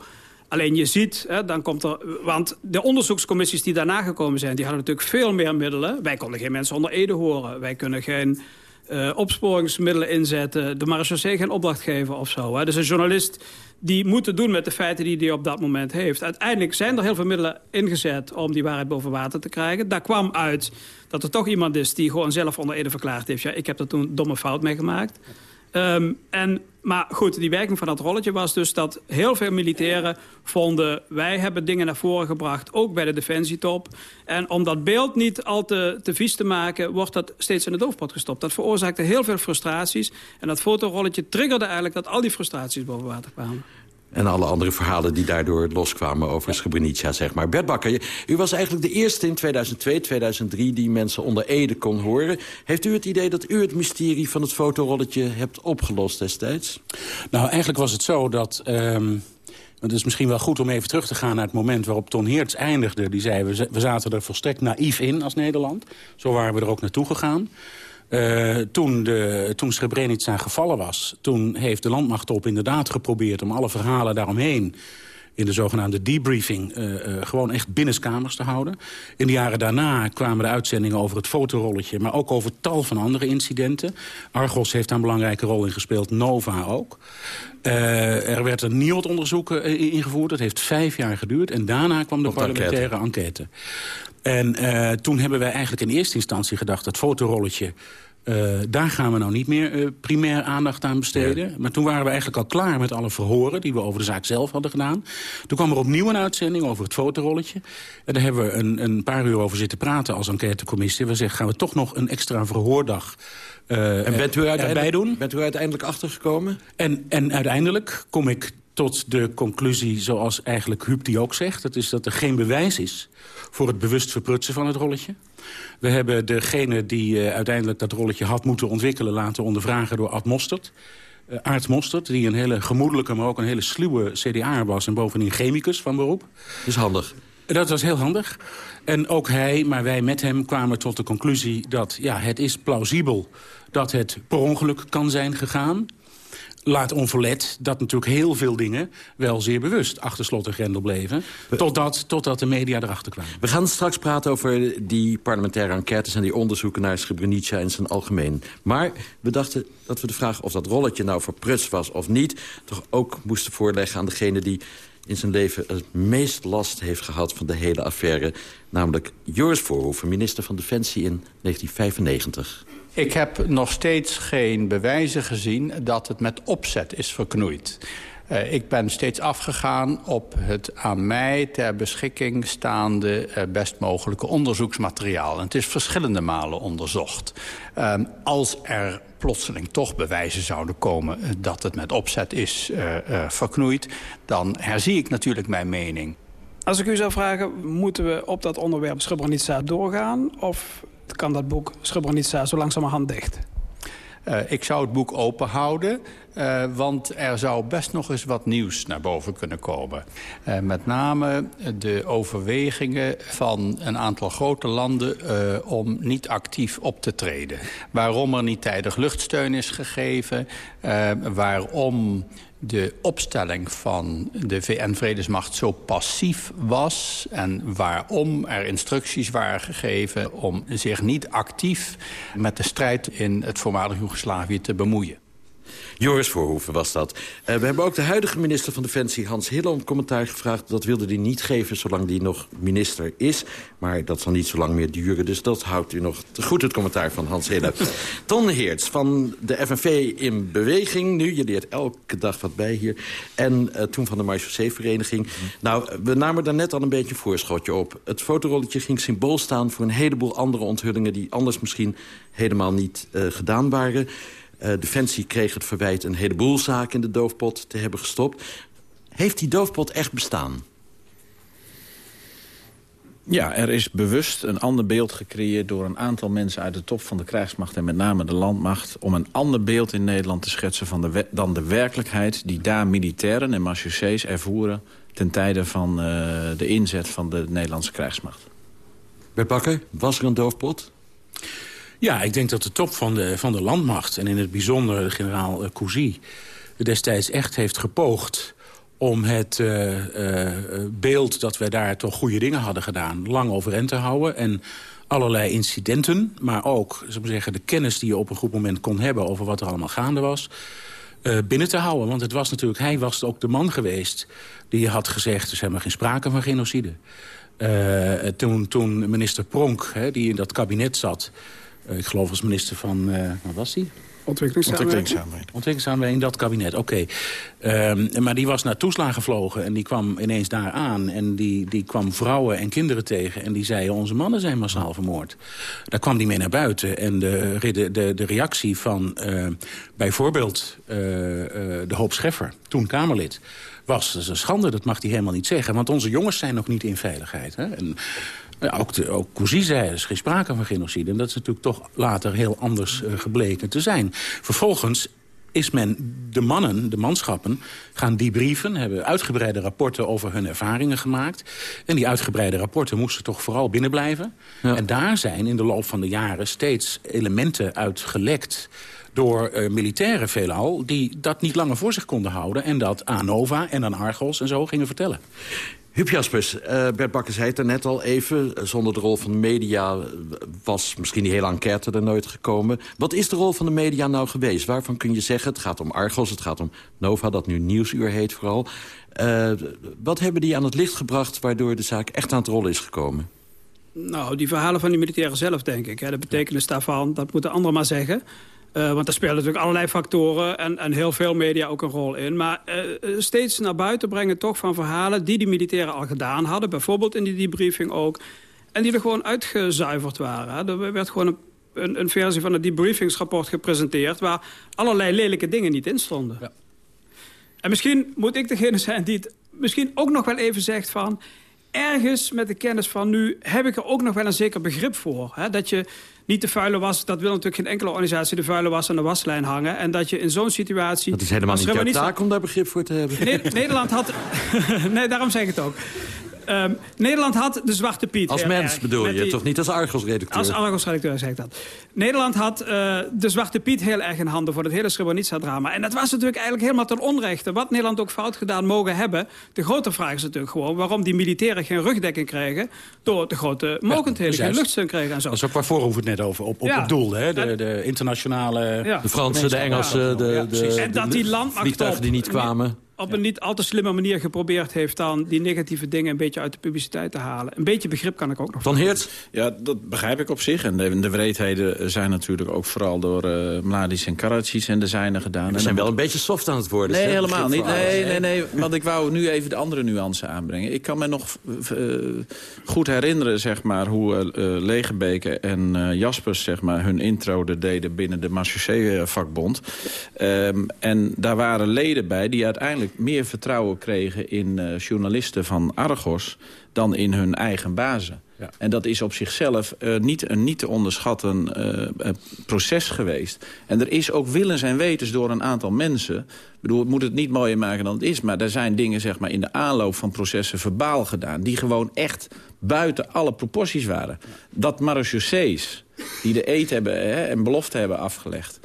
Alleen je ziet, hè, dan komt er... Want de onderzoekscommissies die daarna gekomen zijn... die hadden natuurlijk veel meer middelen. Wij konden geen mensen onder ede horen. Wij kunnen geen uh, opsporingsmiddelen inzetten. De marechaussee geen opdracht geven of zo. Hè. Dus een journalist die moet doen met de feiten die hij op dat moment heeft. Uiteindelijk zijn er heel veel middelen ingezet om die waarheid boven water te krijgen. Daar kwam uit dat er toch iemand is die gewoon zelf onder ede verklaard heeft... ja, ik heb er toen domme fout mee gemaakt. Um, en, maar goed, die werking van dat rolletje was dus dat heel veel militairen vonden... wij hebben dingen naar voren gebracht, ook bij de defensietop. En om dat beeld niet al te, te vies te maken, wordt dat steeds in de doofpot gestopt. Dat veroorzaakte heel veel frustraties. En dat fotorolletje triggerde eigenlijk dat al die frustraties boven water kwamen. En alle andere verhalen die daardoor loskwamen over Srebrenica, zeg maar. Bert Bakker, u was eigenlijk de eerste in 2002, 2003... die mensen onder Ede kon horen. Heeft u het idee dat u het mysterie van het fotorolletje hebt opgelost destijds? Nou, eigenlijk was het zo dat... Um... Het is misschien wel goed om even terug te gaan naar het moment waarop Ton Heerts eindigde. Die zei, we zaten er volstrekt naïef in als Nederland. Zo waren we er ook naartoe gegaan. Uh, toen, de, toen Srebrenica gevallen was, toen heeft de landmachttop inderdaad geprobeerd... om alle verhalen daaromheen in de zogenaamde debriefing uh, uh, gewoon echt binnenskamers te houden. In de jaren daarna kwamen de uitzendingen over het fotorolletje... maar ook over tal van andere incidenten. Argos heeft daar een belangrijke rol in gespeeld, Nova ook. Uh, er werd een nieuw onderzoek ingevoerd, dat heeft vijf jaar geduurd... en daarna kwam de Op parlementaire enquête. En toen hebben wij eigenlijk in eerste instantie gedacht... dat fotorolletje Uh, daar gaan we nou niet meer uh, primair aandacht aan besteden. Ja. Maar toen waren we eigenlijk al klaar met alle verhoren... die we over de zaak zelf hadden gedaan. Toen kwam er opnieuw een uitzending over het fotorolletje. En daar hebben we een, een paar uur over zitten praten als enquêtecommissie. We zeggen, gaan we toch nog een extra verhoordag... Uh, en bent u, erbij doen? bent u uiteindelijk achtergekomen? En, en uiteindelijk kom ik tot de conclusie zoals eigenlijk Huub die ook zegt. Dat is dat er geen bewijs is voor het bewust verprutsen van het rolletje. We hebben degene die uh, uiteindelijk dat rolletje had moeten ontwikkelen... laten ondervragen door Ad Mostert. Uh, Aart Mostert, die een hele gemoedelijke, maar ook een hele sluwe CDA was... en bovendien chemicus van beroep. Dat is handig. Dat was heel handig. En ook hij, maar wij met hem, kwamen tot de conclusie... dat ja, het is plausibel dat het per ongeluk kan zijn gegaan... laat onverlet dat natuurlijk heel veel dingen wel zeer bewust achter slot en grendel bleven. Totdat, totdat de media erachter kwamen. We gaan straks praten over die parlementaire enquêtes... en die onderzoeken naar Srebrenica in zijn algemeen. Maar we dachten dat we de vraag of dat rolletje nou voor pruts was of niet... toch ook moesten voorleggen aan degene die in zijn leven het meest last heeft gehad van de hele affaire. Namelijk Joris Voorhoeven, minister van Defensie in 1995. Ik heb nog steeds geen bewijzen gezien dat het met opzet is verknoeid. Uh, ik ben steeds afgegaan op het aan mij ter beschikking staande uh, best mogelijke onderzoeksmateriaal. Het is verschillende malen onderzocht. Uh, als er plotseling toch bewijzen zouden komen dat het met opzet is verknoeid... dan herzie ik natuurlijk mijn mening. Als ik u zou vragen, moeten we op dat onderwerp Srebrenica doorgaan... of kan dat boek Srebrenica zo langzamerhand dicht? Uh, ik zou het boek open houden, uh, want er zou best nog eens wat nieuws naar boven kunnen komen. Uh, met name de overwegingen van een aantal grote landen om niet actief op te treden. Waarom er niet tijdig luchtsteun is gegeven, waarom de opstelling van de VN-vredesmacht zo passief was... en waarom er instructies waren gegeven om zich niet actief... met de strijd in het voormalig Joegoslavië te bemoeien. Joris Voorhoeven was dat. Uh, we hebben ook de huidige minister van Defensie, Hans Hille... om commentaar gevraagd. Dat wilde hij niet geven zolang hij nog minister is. Maar dat zal niet zo lang meer duren. Dus dat houdt u nog te goed, het commentaar van Hans Hille. Ton Heerts van de FNV in beweging nu. Je leert elke dag wat bij hier. En uh, toen van de Marchaussee-vereniging. Nou, we namen daar net al een beetje een voorschotje op. Het fotorolletje ging symbool staan voor een heleboel andere onthullingen... die anders misschien helemaal niet uh, gedaan waren... Uh, Defensie kreeg het verwijt een heleboel zaken in de doofpot te hebben gestopt. Heeft die doofpot echt bestaan? Ja, er is bewust een ander beeld gecreëerd door een aantal mensen uit de top van de krijgsmacht en met name de landmacht om een ander beeld in Nederland te schetsen van de dan de werkelijkheid die daar militairen en marechaussées ervoeren ten tijde van uh, de inzet van de Nederlandse krijgsmacht. Bert Bakker, was er een doofpot? Ja, ik denk dat de top van de, van de landmacht... en in het bijzonder de generaal uh, Cousy... destijds echt heeft gepoogd om het uh, uh, beeld dat wij daar toch goede dingen hadden gedaan... lang overeind te houden en allerlei incidenten... maar ook zou zeggen, de kennis die je op een goed moment kon hebben... over wat er allemaal gaande was, binnen te houden. Want het was natuurlijk, hij was ook de man geweest die had gezegd... er is helemaal geen sprake van genocide. Toen, toen minister Pronk, hè, die in dat kabinet zat... Uh, ik geloof als minister van... Uh, wat was die? Ontwikkelingssamenwerking. Ontwikkelingssamenwerking, dat kabinet, oké. Okay. Um, maar die was naar toeslagen gevlogen en die kwam ineens daar aan. En die, die kwam vrouwen en kinderen tegen en die zeiden... onze mannen zijn massaal vermoord. Daar kwam die mee naar buiten. En de, de, de, de reactie van uh, bijvoorbeeld uh, uh, de Hoop Scheffer, toen Kamerlid was. Dat is een schande, dat mag hij helemaal niet zeggen. Want onze jongens zijn nog niet in veiligheid. Hè? En ook, de, ook Cousy zei, er is geen sprake van genocide. En dat is natuurlijk toch later heel anders uh, gebleken te zijn. Vervolgens is men de mannen, de manschappen, gaan debriefen... hebben uitgebreide rapporten over hun ervaringen gemaakt. En die uitgebreide rapporten moesten toch vooral binnenblijven. Ja. En daar zijn in de loop van de jaren steeds elementen uit gelekt door uh, militairen veelal... die dat niet langer voor zich konden houden... en dat aan Nova en aan Argos en zo gingen vertellen. Huub Jaspers, uh, Bert Bakker zei het er net al even. Zonder de rol van de media was misschien die hele enquête er nooit gekomen. Wat is de rol van de media nou geweest? Waarvan kun je zeggen, het gaat om Argos, het gaat om Nova... dat nu Nieuwsuur heet vooral. Uh, wat hebben die aan het licht gebracht... waardoor de zaak echt aan het rollen is gekomen? Nou, die verhalen van die militairen zelf, denk ik. Hè. De betekenis daarvan, dat moeten anderen maar zeggen... Uh, want daar spelen natuurlijk allerlei factoren en, en heel veel media ook een rol in. Maar uh, steeds naar buiten brengen toch van verhalen die die militairen al gedaan hadden. Bijvoorbeeld in die debriefing ook. En die er gewoon uitgezuiverd waren. Er werd gewoon een, een, een, versie van het debriefingsrapport gepresenteerd... waar allerlei lelijke dingen niet in stonden. Ja. En misschien moet ik degene zijn die het misschien ook nog wel even zegt van... ergens met de kennis van nu heb ik er ook nog wel een zeker begrip voor. Hè? Dat je niet de vuile was. Dat wil natuurlijk geen enkele organisatie de vuile was aan de waslijn hangen. En dat je in zo'n situatie... Dat is helemaal niet jouw taak om daar begrip voor te hebben. Nee, Nederland had... nee, daarom zeg ik het ook. Ehm, Nederland had de Zwarte Piet. Als mens erg. bedoel je, die- toch niet als Argos-redacteur? Als Argos-redacteur zeg ik dat. Nederland had eh, de Zwarte Piet heel erg in handen voor het hele Srebrenica-drama. En dat was natuurlijk eigenlijk helemaal ten onrechte. Wat Nederland ook fout gedaan mogen hebben. De grote vraag is natuurlijk gewoon waarom die militairen geen rugdekking kregen... door de grote mogendheden, geen juist. luchtsteun kregen en zo. Dat is ook waarvoor we het net over op, op Ja. het doel, hè? De, de internationale... Ja. De Fransen, de Engelsen, de, Ja, de. En dat die landmacht die niet kwamen. Op een niet al te slimme manier geprobeerd heeft... dan die negatieve dingen een beetje uit de publiciteit te halen. Een beetje begrip kan ik ook nog. Van Heert? Ja, dat begrijp ik op zich. En de, de wreedheden zijn natuurlijk ook vooral door eh Mladic en Karadzic en de zijnen gedaan. We En zijn wel een beetje soft aan het worden. Nee, helemaal niet. Nee, nee, nee. Want ik wou nu even de andere nuance aanbrengen. Ik kan me nog eh, goed herinneren, zeg maar, hoe eh eh, Legebeke en eh, Jaspers, zeg maar, hun intro deden binnen de Marchusee-vakbond. Ehm, en daar waren leden bij die uiteindelijk meer vertrouwen kregen in eh, journalisten van Argos dan in hun eigen bazen. En dat is op zichzelf eh, niet een niet te onderschatten eh, proces geweest. En er is ook willens en wetens door een aantal mensen... Ik bedoel, het moet het niet mooier maken dan het is... maar er zijn dingen zeg maar, in de aanloop van processen verbaal gedaan... die gewoon echt buiten alle proporties waren. Dat marechaussees die de eet hebben hè, en belofte hebben afgelegd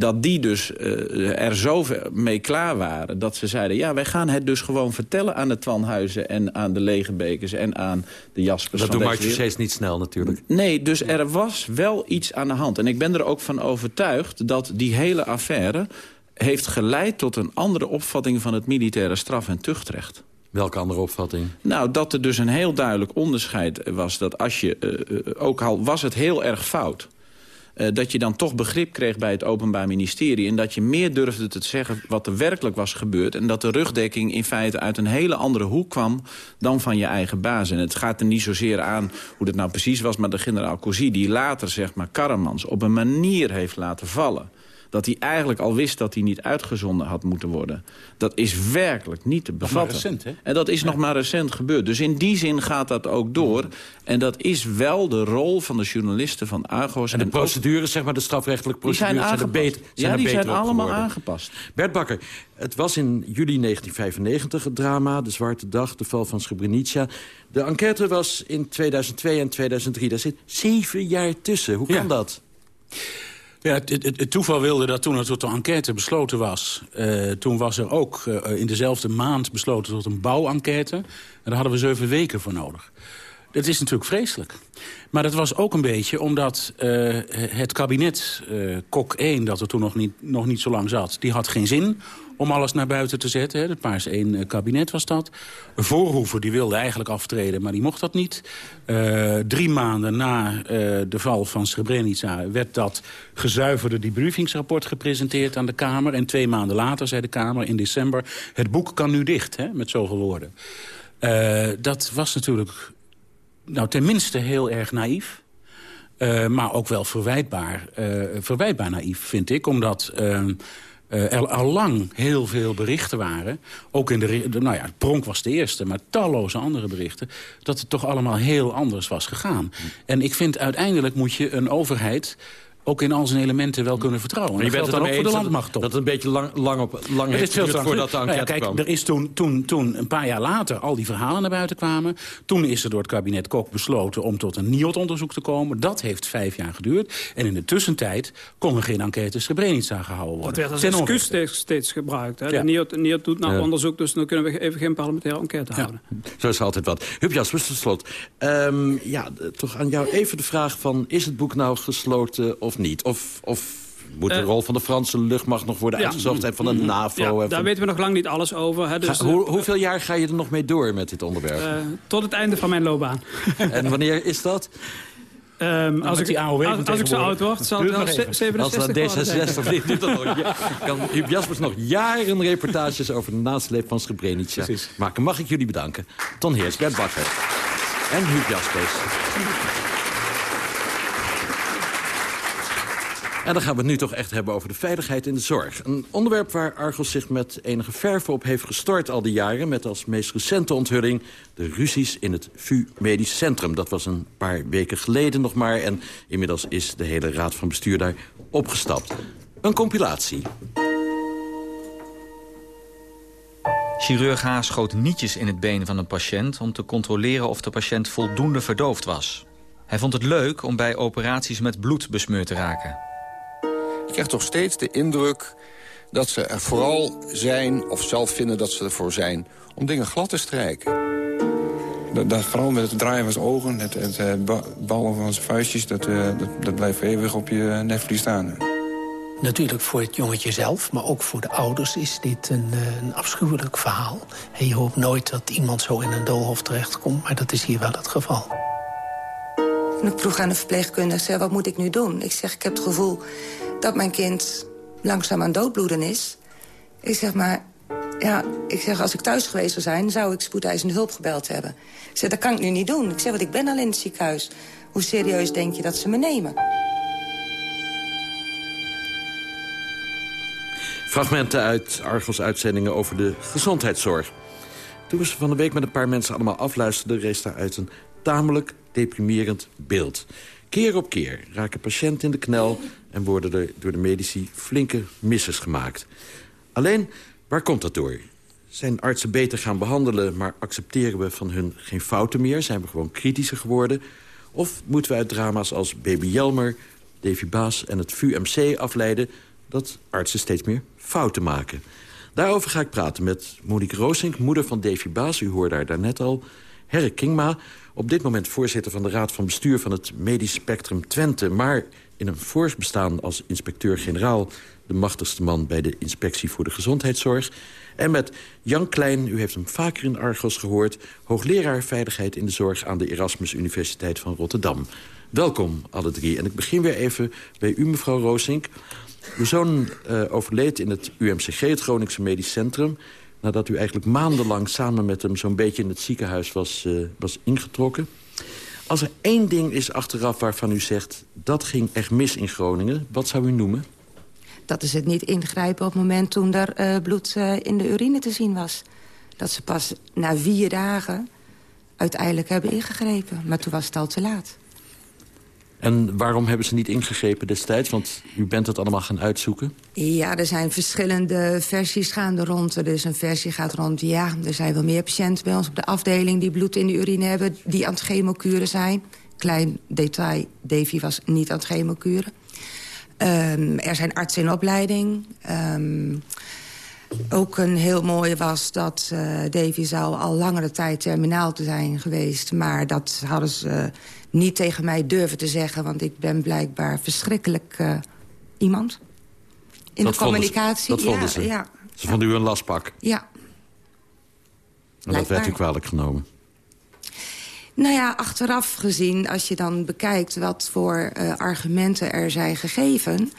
dat die dus eh, er zo mee klaar waren... dat ze zeiden, ja, wij gaan het dus gewoon vertellen aan de Twanhuizen... en aan de Legebekers en aan de Jaspers Dat deze wereld. Marchussees niet snel natuurlijk. Nee, dus er was wel iets aan de hand. En ik ben er ook van overtuigd dat die hele affaire... heeft geleid tot een andere opvatting van het militaire straf- en tuchtrecht. Welke andere opvatting? Nou, dat er dus een heel duidelijk onderscheid was... dat als je, eh, eh, ook al was het heel erg fout... eh, dat je dan toch begrip kreeg bij het Openbaar Ministerie... en dat je meer durfde te zeggen wat er werkelijk was gebeurd... en dat de rugdekking in feite uit een hele andere hoek kwam... dan van je eigen baas. En het gaat er niet zozeer aan hoe dat nou precies was... maar de generaal Cousy, die later, zeg maar, Karremans... op een manier heeft laten vallen dat hij eigenlijk al wist dat hij niet uitgezonden had moeten worden. Dat is werkelijk niet te bevatten. recent, hè? En dat is nog maar recent gebeurd. Dus in die zin gaat dat ook door. En dat is wel de rol van de journalisten van Argos. En de ook- procedures, zeg maar de strafrechtelijke Die zijn procedures... zijn er beter- zijn Ja, die zijn allemaal geworden. aangepast. Bert Bakker, het was in juli 1995 het drama, de Zwarte Dag, de val van Srebrenica. De enquête was in 2002 en 2003. Daar zit zeven jaar tussen. Hoe kan dat? Ja, het, het, het toeval wilde dat toen er tot de enquête besloten was... eh, toen was er ook eh, in dezelfde maand besloten tot een bouwenquête. En daar hadden we zeven weken voor nodig. Dat is natuurlijk vreselijk. Maar dat was ook een beetje omdat eh, het kabinet Kok 1... dat er toen nog niet, nog niet zo lang zat, die had geen zin om alles naar buiten te zetten. Hè. Het Paars 1 eh, kabinet was dat. Voorhoeven die wilde eigenlijk aftreden, maar die mocht dat niet. Eh, drie maanden na eh, de val van Srebrenica werd dat gezuiverde debriefingsrapport gepresenteerd aan de Kamer. En twee maanden later zei de Kamer in december... het boek kan nu dicht, hè, met zoveel woorden. Dat was natuurlijk nou, tenminste heel erg naïef. Maar ook wel verwijtbaar, verwijtbaar naïef, vind ik. Omdat eh, eh, er al lang heel veel berichten waren. Ook in de, nou ja, Pronk was de eerste, maar talloze andere berichten. Dat het toch allemaal heel anders was gegaan. En ik vind uiteindelijk moet je een overheid ook in al zijn elementen wel kunnen vertrouwen. Maar je Dat bent geldt dan ook voor de landmacht. dat, dat het een beetje lang, lang, op, lang heeft veel geduurd voordat de. Nou ja, enquête kijk, kwam. er is toen, toen, toen, een paar jaar later, al die verhalen naar buiten kwamen. Toen is er door het kabinet Kok besloten om tot een NIOT-onderzoek te komen. Dat heeft vijf jaar geduurd. En in de tussentijd kon er geen enquête Srebrenica gehouden worden. Dat werd als Ten excuus steeds, steeds gebruikt. Hè. Ja. De NIOT, NIOT doet nou Ja. onderzoek, dus dan kunnen we even geen parlementaire enquête houden. Zo is er altijd wat. Huub Jaspers, tot slot. Ehm, ja, toch aan jou even de vraag van... is het boek nou gesloten of niet? Of, of moet de Eh, rol van de Franse luchtmacht nog worden ja. uitgezocht... en van de NAVO? Ja, en daar weten we nog lang niet alles over. Hè, dus, Ga- hoe, hoeveel jaar ga je er nog mee door met dit onderwerp? eh, tot het einde van mijn loopbaan. en wanneer is dat? Ehm, als, met ik, die AOW als, als ik zo oud word, zal het wel nog ze- even. 67 Als. D66 dat nog. Ja, kan Huub Jaspers nog jaren reportages over de nasleep van Srebrenica maken. Mag ik jullie bedanken. Ton Heers, Bert Bakker en Huub Jaspers. En dan gaan we het nu toch echt hebben over de veiligheid in de zorg. Een onderwerp waar Argos zich met enige verve op heeft gestort al die jaren... met als meest recente onthulling de ruzies in het VU Medisch Centrum. Dat was een paar weken geleden nog maar... en inmiddels is de hele raad van bestuur daar opgestapt. Een compilatie. Chirurg H. schoot nietjes in het been van een patiënt... om te controleren of de patiënt voldoende verdoofd was. Hij vond het leuk om bij operaties met bloed besmeurd te raken. Ik krijg toch steeds de indruk dat ze er vooral zijn... of zelf vinden dat ze ervoor zijn om dingen glad te strijken. Dat, dat, vooral met het draaien van zijn ogen, het, het, het ballen van zijn vuistjes... Dat, uh, dat, dat blijft eeuwig op je netvlies staan. Natuurlijk voor het jongetje zelf, maar ook voor de ouders is dit een, een afschuwelijk verhaal. En je hoopt nooit dat iemand zo in een doolhof terechtkomt, maar dat is hier wel het geval. En ik vroeg aan de verpleegkundige, wat moet ik nu doen? Ik zeg, ik heb het gevoel dat mijn kind langzaam aan doodbloeden is. Ik zeg, maar ja, ik zeg, als ik thuis geweest zou zijn... zou ik spoedeisende hulp gebeld hebben. Zeg, dat kan ik nu niet doen. Ik zeg, want ik ben al in het ziekenhuis. Hoe serieus denk je dat ze me nemen? Fragmenten uit Argos uitzendingen over de gezondheidszorg. Toen we ze van de week met een paar mensen allemaal afluisterden... rees daaruit een tamelijk deprimerend beeld. Keer op keer raken patiënten in de knel... en worden er door de medici flinke misses gemaakt. Alleen, waar komt dat door? Zijn artsen beter gaan behandelen, maar accepteren we van hun geen fouten meer? Zijn we gewoon kritischer geworden? Of moeten we uit drama's als Baby Jelmer, Davy Baas en het VUMC afleiden... dat artsen steeds meer fouten maken? Daarover ga ik praten met Monique Roosink, moeder van Davy Baas. U hoorde haar daarnet al. Herre Kingma, op dit moment voorzitter van de Raad van Bestuur... van het Medisch Spectrum Twente, maar in een vorig bestaan als inspecteur-generaal... de machtigste man bij de Inspectie voor de Gezondheidszorg. En met Jan Klein, u heeft hem vaker in Argos gehoord... hoogleraar Veiligheid in de Zorg aan de Erasmus Universiteit van Rotterdam. Welkom, alle drie. En ik begin weer even bij u, mevrouw Roosink. Uw zoon uh, overleed in het UMCG, het Groningse Medisch Centrum... nadat u eigenlijk maandenlang samen met hem zo'n beetje in het ziekenhuis was, uh, was ingetrokken. Als er één ding is achteraf waarvan u zegt... dat ging echt mis in Groningen, wat zou u noemen? Dat is het niet ingrijpen op het moment toen er uh, bloed uh, in de urine te zien was. Dat ze pas na vier dagen uiteindelijk hebben ingegrepen. Maar toen was het al te laat. En waarom hebben ze niet ingegrepen destijds? Want u bent het allemaal gaan uitzoeken. Ja, er zijn verschillende versies gaande rond. Er is een versie gaat rond, ja, er zijn wel meer patiënten bij ons op de afdeling... die bloed in de urine hebben, die aan het chemokuren zijn. Klein detail, Davy was niet aan het chemokuren. Um, er zijn artsen in opleiding. Um, ook een heel mooie was dat uh, Davy zou al langere tijd terminaal te zijn geweest. Maar dat hadden ze niet tegen mij durven te zeggen. Want ik ben blijkbaar verschrikkelijk uh, iemand. In dat de communicatie. Ze, dat vonden ja, ze. Ja, ze vonden u een lastpak. Ja. En dat werd u kwalijk genomen. Nou ja, achteraf gezien, als je dan bekijkt... wat voor uh, argumenten er zijn gegeven...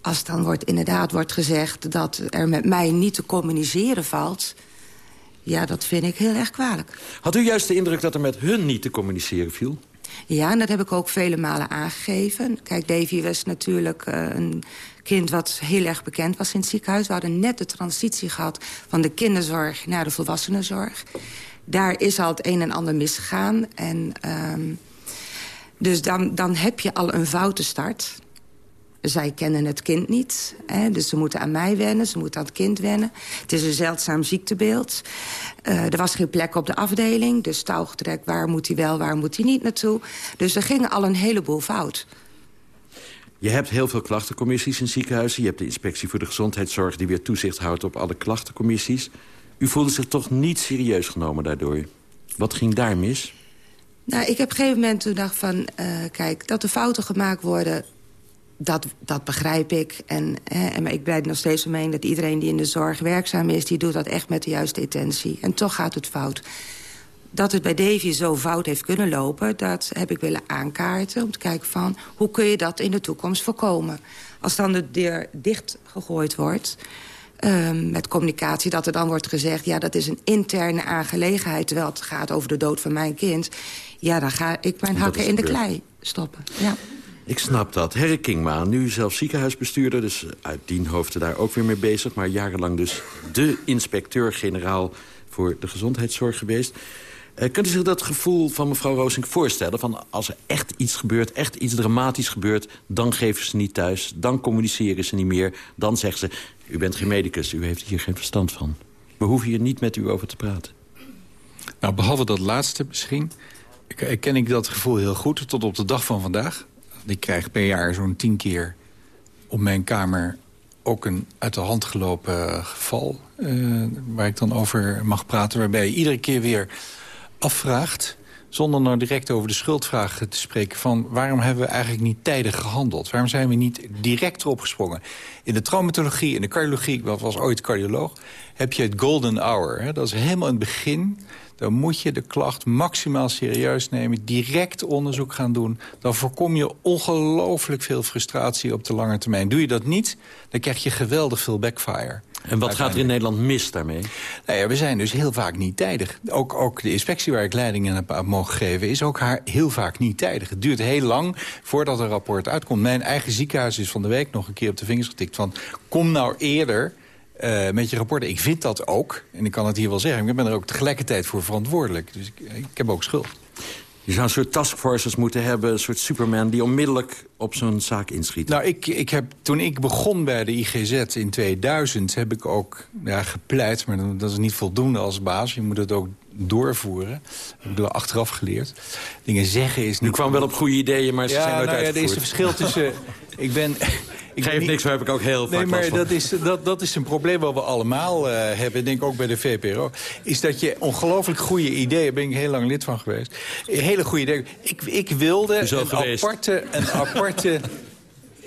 als dan wordt, inderdaad wordt gezegd dat er met mij niet te communiceren valt... ja, dat vind ik heel erg kwalijk. Had u juist de indruk dat er met hun niet te communiceren viel? Ja, en dat heb ik ook vele malen aangegeven. Kijk, Davy was natuurlijk uh, een kind wat heel erg bekend was in het ziekenhuis. We hadden net de transitie gehad van de kinderzorg naar de volwassenenzorg daar is al het een en ander misgegaan. En, um, dus dan, dan heb je al een foute start. Zij kennen het kind niet, hè, dus ze moeten aan mij wennen, ze moeten aan het kind wennen. Het is een zeldzaam ziektebeeld. Uh, er was geen plek op de afdeling, dus touwgetrek, waar moet hij wel, waar moet hij niet naartoe. Dus er ging al een heleboel fout. Je hebt heel veel klachtencommissies in ziekenhuizen. Je hebt de inspectie voor de gezondheidszorg... die weer toezicht houdt op alle klachtencommissies. U voelde zich toch niet serieus genomen daardoor. Wat ging daar mis? Nou, ik heb op een gegeven moment toen dacht van... Uh, kijk, dat er fouten gemaakt worden, dat, dat begrijp ik. En, hè, en maar ik blijf nog steeds mening dat iedereen die in de zorg werkzaam is... die doet dat echt met de juiste intentie. En toch gaat het fout. Dat het bij Davy zo fout heeft kunnen lopen... dat heb ik willen aankaarten om te kijken van... hoe kun je dat in de toekomst voorkomen? Als dan de deur dicht gegooid wordt... Um, met communicatie, dat er dan wordt gezegd... ja, dat is een interne aangelegenheid, terwijl het gaat over de dood van mijn kind. Ja, dan ga ik mijn hakken in de klei stoppen. Ja. Ik snap dat. Herre Kingma, nu zelf ziekenhuisbestuurder... dus uit dien hoofden daar ook weer mee bezig... maar jarenlang dus de inspecteur-generaal voor de gezondheidszorg geweest. Uh, kunt u zich dat gevoel van mevrouw Roosink voorstellen? Van als er echt iets gebeurt, echt iets dramatisch gebeurt... dan geven ze niet thuis, dan communiceren ze niet meer... dan zeggen ze, u bent geen medicus, u heeft hier geen verstand van. maar hoeven hier niet met u over te praten. Nou, behalve dat laatste misschien, ken ik dat gevoel heel goed tot op de dag van vandaag. Ik krijg per jaar zo'n tien keer op mijn kamer ook een uit de hand gelopen geval... Uh, waar ik dan over mag praten, waarbij je iedere keer weer afvraagt zonder nou direct over de schuldvraag te spreken... van waarom hebben we eigenlijk niet tijdig gehandeld? Waarom zijn we niet direct erop gesprongen? In de traumatologie, in de cardiologie, ik was ooit cardioloog... heb je het golden hour. Hè? Dat is helemaal het begin dan moet je de klacht maximaal serieus nemen. Direct onderzoek gaan doen. Dan voorkom je ongelooflijk veel frustratie op de lange termijn. Doe je dat niet, dan krijg je geweldig veel backfire. En wat gaat er in Nederland mis daarmee? Nou ja, we zijn dus heel vaak niet tijdig. Ook, ook de inspectie waar ik leiding aan heb mogen geven... is ook haar heel vaak niet tijdig. Het duurt heel lang voordat een rapport uitkomt. Mijn eigen ziekenhuis is van de week nog een keer op de vingers getikt van... kom nou eerder uh, met je rapporten. Ik vind dat ook, en ik kan het hier wel zeggen... ik ben er ook tegelijkertijd voor verantwoordelijk. Dus ik, ik heb ook schuld. Je zou een soort taskforces moeten hebben, een soort Superman... die onmiddellijk op zo'n zaak inschiet. Nou, ik, ik heb, toen ik begon bij de IGZ in 2000... heb ik ook ja, gepleit, maar dat is niet voldoende als baas. Je moet het ook doorvoeren. Dat heb ik er achteraf geleerd. Dingen zeggen is niet... U kwam wel op goede ideeën, maar ze ja, zijn nooit nou ja. Er is een verschil tussen... ik ben... Ik Geeft niks, daar heb ik ook heel vaak Nee, maar van. dat is, dat, dat is een probleem wat we allemaal uh, hebben. Ik denk ook bij de VPRO. Is dat je ongelooflijk goede ideeën... ben ik heel lang lid van geweest. Hele goede ideeën. Ik, ik wilde een aparte, een aparte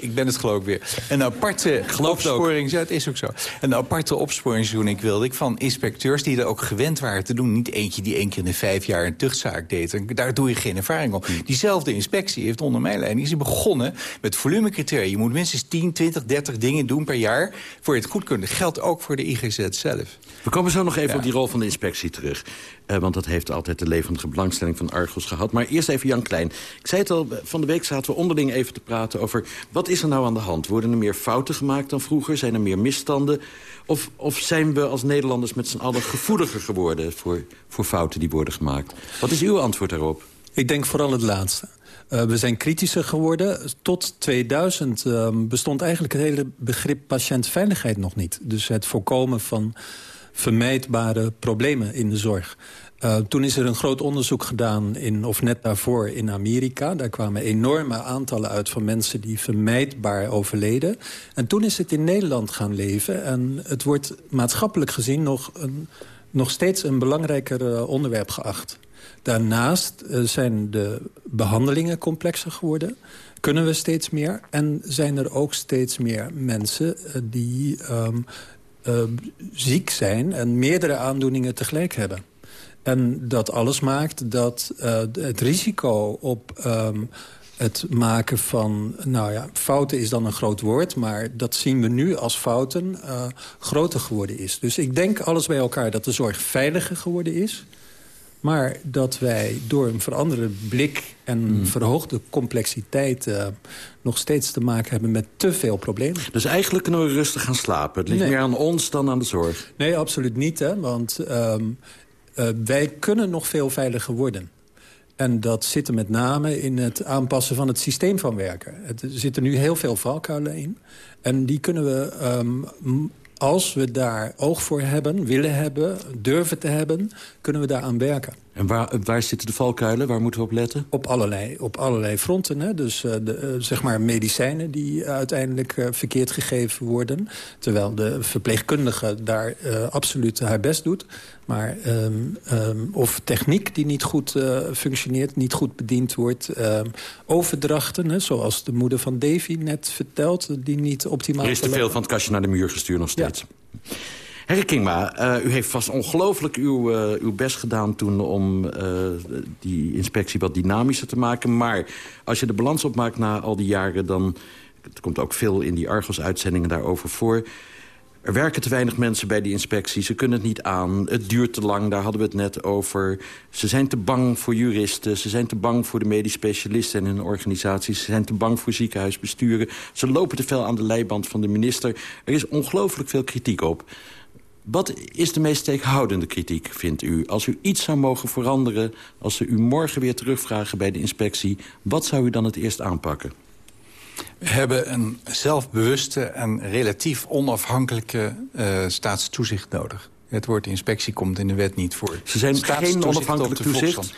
ik ben het geloof ik weer. Een aparte opsporing, ja, het is ook zo. Een aparte opsporingsdoen ik wilde ik van inspecteurs die er ook gewend waren te doen. Niet eentje die één keer in de vijf jaar een tuchtzaak deed. En daar doe je geen ervaring op. Diezelfde inspectie heeft onder mijn leiding is begonnen met volumecriteria. Je moet minstens 10, 20, 30 dingen doen per jaar voor je het goed kunt. Dat geldt ook voor de IGZ zelf. We komen zo nog even ja. op die rol van de inspectie terug. Uh, want dat heeft altijd de levendige belangstelling van Argos gehad. Maar eerst even Jan Klein. Ik zei het al, van de week zaten we onderling even te praten over... wat is er nou aan de hand? Worden er meer fouten gemaakt dan vroeger? Zijn er meer misstanden? Of, of zijn we als Nederlanders met z'n allen gevoeliger geworden... Voor, voor fouten die worden gemaakt? Wat is uw antwoord daarop? Ik denk vooral het laatste. Uh, we zijn kritischer geworden. Tot 2000 uh, bestond eigenlijk het hele begrip patiëntveiligheid nog niet. Dus het voorkomen van vermijdbare problemen in de zorg. Uh, toen is er een groot onderzoek gedaan, in, of net daarvoor in Amerika. Daar kwamen enorme aantallen uit van mensen die vermijdbaar overleden. En toen is het in Nederland gaan leven. En het wordt maatschappelijk gezien nog, een, nog steeds een belangrijker onderwerp geacht. Daarnaast uh, zijn de behandelingen complexer geworden. Kunnen we steeds meer. En zijn er ook steeds meer mensen die... Um, uh, ziek zijn en meerdere aandoeningen tegelijk hebben. En dat alles maakt dat uh, het risico op um, het maken van... nou ja, fouten is dan een groot woord... maar dat zien we nu als fouten uh, groter geworden is. Dus ik denk alles bij elkaar dat de zorg veiliger geworden is... Maar dat wij door een veranderde blik en mm. verhoogde complexiteit... Uh, nog steeds te maken hebben met te veel problemen. Dus eigenlijk kunnen we rustig gaan slapen. Het ligt nee. meer aan ons dan aan de zorg. Nee, absoluut niet. Hè? Want um, uh, wij kunnen nog veel veiliger worden. En dat zit er met name in het aanpassen van het systeem van werken. Er zitten nu heel veel valkuilen in. En die kunnen we... Um, als we daar oog voor hebben, willen hebben, durven te hebben... kunnen we daaraan werken. En waar, waar zitten de valkuilen? Waar moeten we op letten? Op allerlei, op allerlei fronten. Hè? Dus uh, de, uh, zeg maar medicijnen die uiteindelijk uh, verkeerd gegeven worden. Terwijl de verpleegkundige daar absoluut haar best doet. Maar, um, um, of techniek die niet goed functioneert, niet goed bediend wordt. Um, overdrachten, hè, zoals de moeder van Davy net vertelt, die niet optimaal... Er is te veel van het kastje naar de muur gestuurd nog steeds. Ja. Herre Kingma, uh, u heeft vast ongelooflijk uw, uh, uw best gedaan toen... om uh, die inspectie wat dynamischer te maken. Maar als je de balans opmaakt na al die jaren... dan er komt ook veel in die Argos-uitzendingen daarover voor... Er werken te weinig mensen bij die inspectie. Ze kunnen het niet aan. Het duurt te lang, daar hadden we het net over. Ze zijn te bang voor juristen. Ze zijn te bang voor de medisch specialisten en hun organisaties. Ze zijn te bang voor ziekenhuisbesturen. Ze lopen te veel aan de leiband van de minister. Er is ongelooflijk veel kritiek op. Wat is de meest steekhoudende kritiek, vindt u? Als u iets zou mogen veranderen, als ze u morgen weer terugvragen bij de inspectie... wat zou u dan het eerst aanpakken? We hebben een zelfbewuste en relatief onafhankelijke uh, staatstoezicht nodig. Het woord inspectie komt in de wet niet voor. Ze zijn geen onafhankelijk toezicht?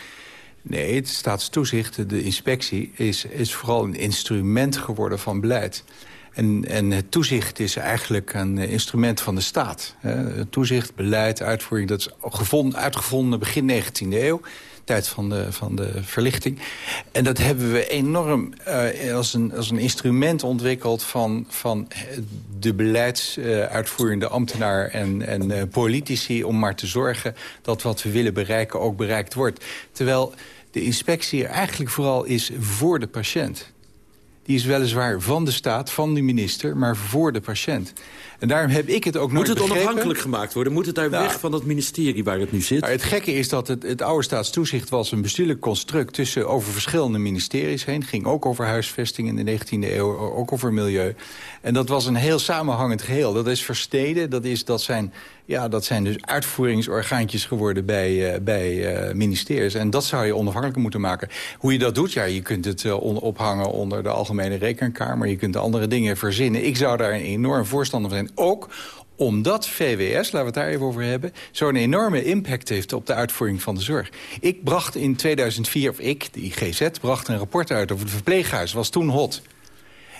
Nee, het staatstoezicht, de inspectie, is, is vooral een instrument geworden van beleid. En, en het toezicht is eigenlijk een instrument van de staat. Toezicht, beleid, uitvoering, dat is gevonden, uitgevonden begin 19e eeuw tijd van de, van de verlichting. En dat hebben we enorm uh, als, een, als een instrument ontwikkeld... van, van de beleidsuitvoerende ambtenaar en, en uh, politici... om maar te zorgen dat wat we willen bereiken ook bereikt wordt. Terwijl de inspectie er eigenlijk vooral is voor de patiënt. Die is weliswaar van de staat, van de minister, maar voor de patiënt. En daarom heb ik het ook nooit Moet het begrepen. onafhankelijk gemaakt worden? Moet het daar Nou, weg van dat ministerie waar het nu zit? Maar het gekke is dat het, het oude staatstoezicht was een bestuurlijk construct... tussen over verschillende ministeries heen. ging ook over huisvesting in de 19e eeuw, ook over milieu. En dat was een heel samenhangend geheel. Dat is versteden, dat, is, dat, zijn, ja, dat zijn dus uitvoeringsorgaantjes geworden bij, uh, bij uh, ministeries. En dat zou je onafhankelijk moeten maken. Hoe je dat doet, ja, je kunt het on, ophangen onder de Algemene Rekenkamer. Je kunt andere dingen verzinnen. Ik zou daar een enorm voorstander van zijn. Ook omdat VWS, laten we het daar even over hebben... zo'n enorme impact heeft op de uitvoering van de zorg. Ik bracht in 2004, of ik, de IGZ, bracht een rapport uit over het verpleeghuis. was toen hot.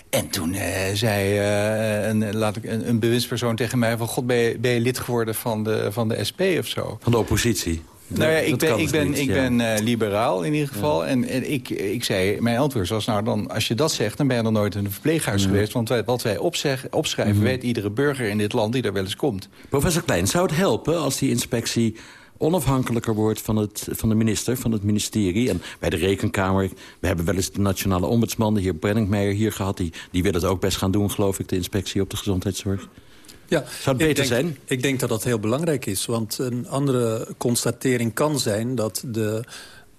En toen uh, zei uh, een, laat ik, een, een bewindspersoon tegen mij... van God, ben je, ben je lid geworden van de, van de SP of zo? Van de oppositie? Nou ja, ik ben, ik dus ben, niet, ik ja. ben uh, liberaal in ieder geval. En, en ik, ik zei, mijn antwoord was, nou dan, als je dat zegt... dan ben je nog nooit in een verpleeghuis geweest. Want wij, wat wij opzeg, opschrijven, Mhm. weet iedere burger in dit land... die daar wel eens komt. Professor Klein, zou het helpen als die inspectie onafhankelijker wordt van, het, van de minister, van het ministerie. En bij de Rekenkamer, we hebben wel eens de nationale ombudsman... de heer Brenninkmeijer hier gehad, die, die wil het ook best gaan doen... geloof ik, de inspectie op de gezondheidszorg. Ja, Zou het beter ik denk, zijn? Ik denk dat dat heel belangrijk is. Want een andere constatering kan zijn dat de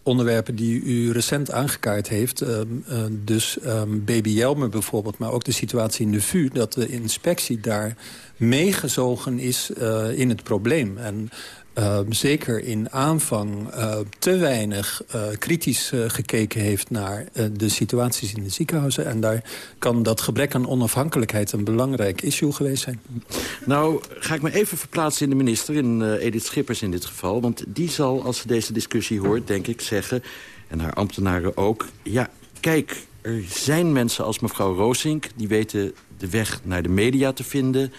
onderwerpen die u recent aangekaart heeft... Um, uh, dus um, baby Jelmer bijvoorbeeld, maar ook de situatie in de VU... dat de inspectie daar meegezogen is uh, in het probleem. En uh, zeker in aanvang uh, te weinig uh, kritisch gekeken heeft... naar de situaties in de ziekenhuizen. En daar kan dat gebrek aan onafhankelijkheid een belangrijk issue geweest zijn. Nou, ga ik me even verplaatsen in de minister, in Edith Schippers in dit geval. Want die zal, als ze deze discussie hoort, denk ik zeggen... en haar ambtenaren ook... ja, kijk, er zijn mensen als mevrouw Roosink... die weten de weg naar de media te vinden...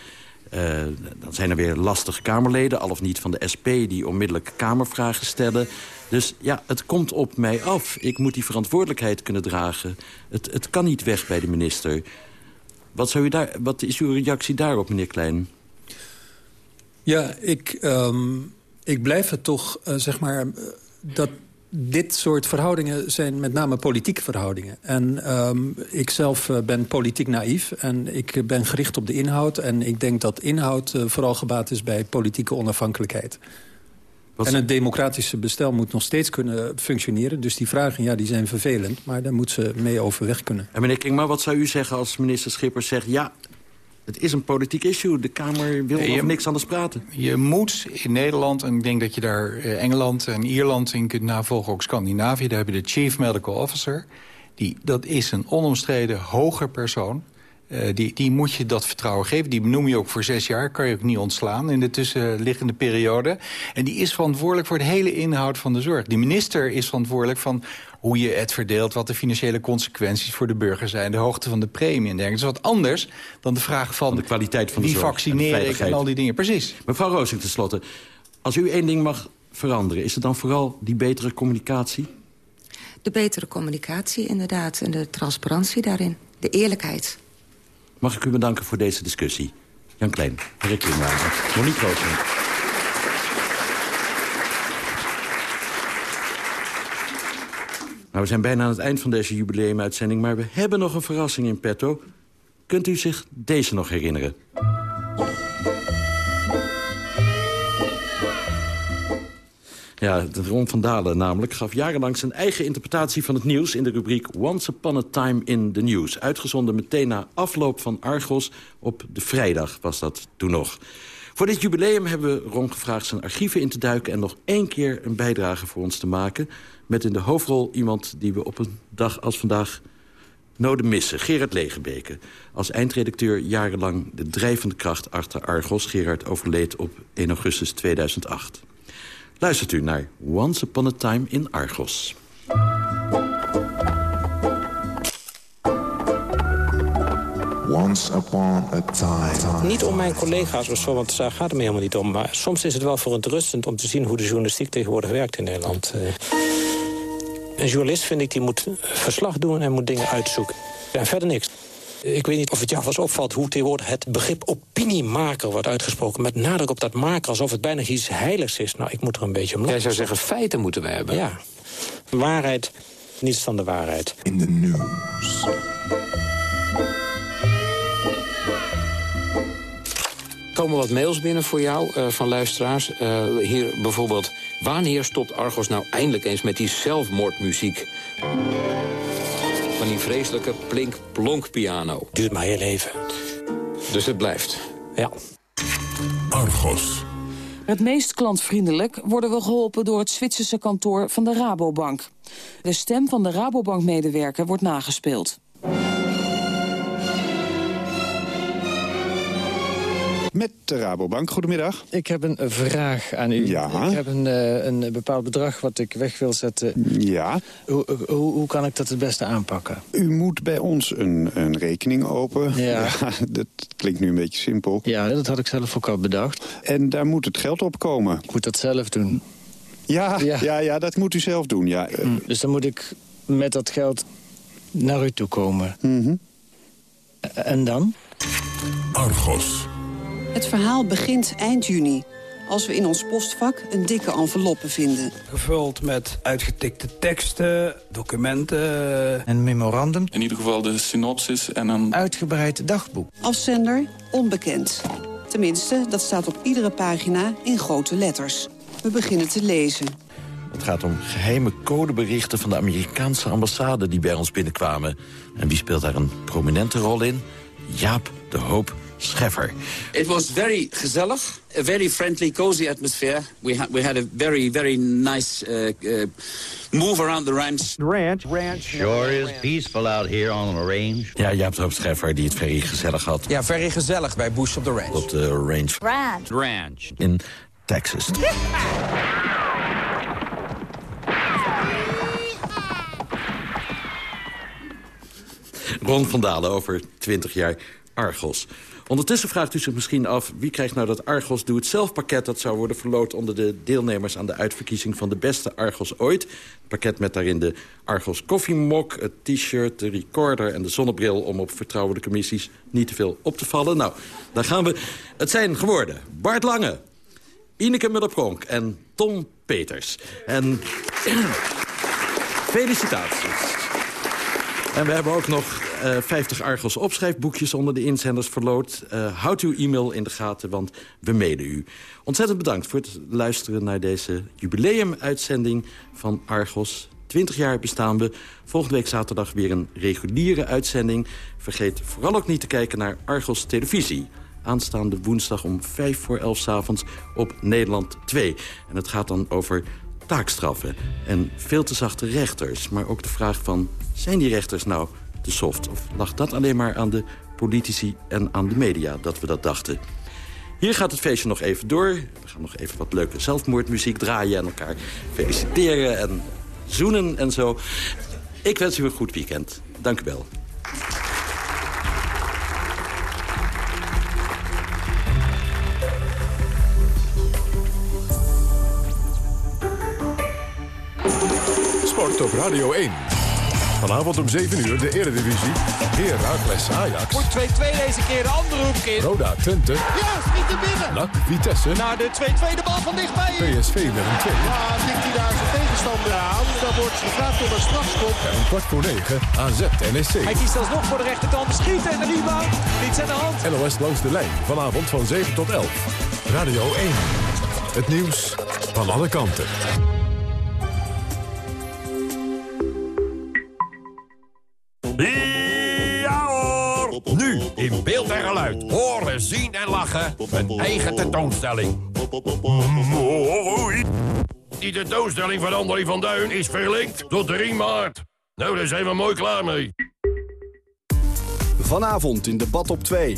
Uh, dan zijn er weer lastige Kamerleden, al of niet van de SP... die onmiddellijk Kamervragen stellen. Dus ja, het komt op mij af. Ik moet die verantwoordelijkheid kunnen dragen. Het, het kan niet weg bij de minister. Wat, zou u daar, wat is uw reactie daarop, meneer Klein? Ja, ik, um, ik blijf het toch, uh, zeg maar... Uh, dat dit soort verhoudingen zijn met name politieke verhoudingen. En um, ik zelf uh, ben politiek naïef en ik ben gericht op de inhoud. En ik denk dat inhoud uh, vooral gebaat is bij politieke onafhankelijkheid. Wat... En het democratische bestel moet nog steeds kunnen functioneren. Dus die vragen, ja, die zijn vervelend. Maar daar moet ze mee overweg kunnen. En meneer maar wat zou u zeggen als minister Schippers zegt... ja, het is een politiek issue. De Kamer wil over niks anders praten. Je moet in Nederland, en ik denk dat je daar uh, Engeland en Ierland in kunt navolgen... ook Scandinavië, daar hebben de Chief Medical Officer. Die, dat is een onomstreden hoger persoon. Uh, die, die moet je dat vertrouwen geven. Die benoem je ook voor zes jaar. Kan je ook niet ontslaan in de tussenliggende periode. En die is verantwoordelijk voor de hele inhoud van de zorg. Die minister is verantwoordelijk van hoe je het verdeelt... wat de financiële consequenties voor de burger zijn... de hoogte van de premie en dergelijke. Dat is wat anders dan de vraag van, van de kwaliteit van de wie zorg vaccineer ik en al die dingen. Precies. Mevrouw Roosink, tenslotte. Als u één ding mag veranderen... is het dan vooral die betere communicatie? De betere communicatie, inderdaad. En de transparantie daarin. De eerlijkheid. Mag ik u bedanken voor deze discussie. Jan Klein, Rick Klingwagen, Monique Roosink. Nou, we zijn bijna aan het eind van deze jubileumuitzending... maar we hebben nog een verrassing in petto. Kunt u zich deze nog herinneren? Ja, Ron van Dalen namelijk gaf jarenlang zijn eigen interpretatie van het nieuws... in de rubriek Once Upon a Time in the News. Uitgezonden meteen na afloop van Argos op de vrijdag was dat toen nog. Voor dit jubileum hebben we Ron gevraagd zijn archieven in te duiken... en nog één keer een bijdrage voor ons te maken... met in de hoofdrol iemand die we op een dag als vandaag Noden missen, Gerard Legebeke. Als eindredacteur jarenlang de drijvende kracht achter Argos. Gerard overleed op 1 augustus 2008. Luistert u naar Once Upon a Time in Argos. Once upon a time. Niet om mijn collega's of zo, want daar gaat het me helemaal niet om. Maar soms is het wel verontrustend om te zien hoe de journalistiek tegenwoordig werkt in Nederland. Eh, een journalist, vind ik, die moet verslag doen en moet dingen uitzoeken. En verder niks. Ik weet niet of het jou was opvalt hoe tegenwoordig het begrip opiniemaker wordt uitgesproken. Met nadruk op dat maker, alsof het bijna iets heiligs is. Nou, ik moet er een beetje om Jij zou zeggen, feiten moeten we hebben. Ja. Waarheid, niets dan de waarheid. In the news. Er komen wat mails binnen voor jou uh, van luisteraars. Uh, hier bijvoorbeeld, wanneer stopt Argos nou eindelijk eens met die zelfmoordmuziek? Van die vreselijke plink-plonk piano. Duurt maar heel even. Dus het blijft? Ja. Argos. Het meest klantvriendelijk worden we geholpen door het Zwitserse kantoor van de Rabobank. De stem van de Rabobank-medewerker wordt nagespeeld. Met de Rabobank, goedemiddag. Ik heb een vraag aan u. Ja. Ik heb een, uh, een bepaald bedrag wat ik weg wil zetten. Ja. Hoe, hoe, hoe kan ik dat het beste aanpakken? U moet bij ons een, een rekening openen. Ja. ja. Dat klinkt nu een beetje simpel. Ja, dat had ik zelf ook al bedacht. En daar moet het geld op komen. Ik moet dat zelf doen. Ja, ja. ja, ja dat moet u zelf doen, ja. Dus dan moet ik met dat geld naar u toe komen. Mm -hmm. En dan? Argos. Het verhaal begint eind juni. Als we in ons postvak een dikke enveloppe vinden. Gevuld met uitgetikte teksten, documenten. Een memorandum. In ieder geval de synopsis en een... Uitgebreid dagboek. Afzender onbekend. Tenminste, dat staat op iedere pagina in grote letters. We beginnen te lezen. Het gaat om geheime codeberichten van de Amerikaanse ambassade die bij ons binnenkwamen. En wie speelt daar een prominente rol in? Jaap de Hoop Scheffer. It was very gezellig, a very friendly, cozy atmosphere. We had we had a very very nice uh, uh, move around the ranch. The ranch, ranch. Sure is peaceful out here on the range. Ja, Jaap de Hoop Scheffer die het very gezellig had. Ja, very gezellig bij Bush op de ranch. Op de range. Ranch. Ranch. In Texas. Ron van Dalen over 20 jaar Argos. Ondertussen vraagt u zich misschien af... wie krijgt nou dat Argos Doe-het-zelf pakket... dat zou worden verloot onder de deelnemers aan de uitverkiezing... van de beste Argos ooit. Het pakket met daarin de Argos koffiemok, het t-shirt, de recorder... en de zonnebril om op vertrouwelijke missies niet te veel op te vallen. Nou, daar gaan we. Het zijn geworden Bart Lange, Ineke Muller-Pronk en Tom Peters. En felicitaties. En we hebben ook nog uh, 50 Argos opschrijfboekjes onder de inzenders verloot. Uh, houd uw e-mail in de gaten, want we mailen u. Ontzettend bedankt voor het luisteren naar deze jubileumuitzending van Argos. 20 jaar bestaan we. Volgende week zaterdag weer een reguliere uitzending. Vergeet vooral ook niet te kijken naar Argos Televisie. Aanstaande woensdag om 5 voor 11 s avonds op Nederland 2. En het gaat dan over taakstraffen en veel te zachte rechters. Maar ook de vraag van, zijn die rechters nou te soft? Of lag dat alleen maar aan de politici en aan de media dat we dat dachten? Hier gaat het feestje nog even door. We gaan nog even wat leuke zelfmoordmuziek draaien... en elkaar feliciteren en zoenen en zo. Ik wens u een goed weekend. Dank u wel. Sport op Radio 1. Vanavond om 7 uur de Eredivisie. Heracles Ajax. Wordt 2-2 deze keer, de andere hoek in. Roda Twente. Ja, schiet er binnen. NAC Vitesse. Naar de 2-2 de bal van dichtbij. PSV Willem 2. Ja, tikt hij daar zijn tegenstander aan. Dan wordt gevraagd om een strafschop. En kwart voor 9 AZ NSC. Hij kiest alsnog voor de rechterkant. Schieten en de rebound. Niets aan de hand. NOS langs de lijn. Vanavond van 7 tot 11. Radio 1. Het nieuws van alle kanten. In beeld en geluid. Horen, zien en lachen. Een eigen tentoonstelling. Mooi! Die tentoonstelling van André van Duin is verlinkt tot 3 maart. Nou, daar zijn we mooi klaar mee. Vanavond in debat op 2.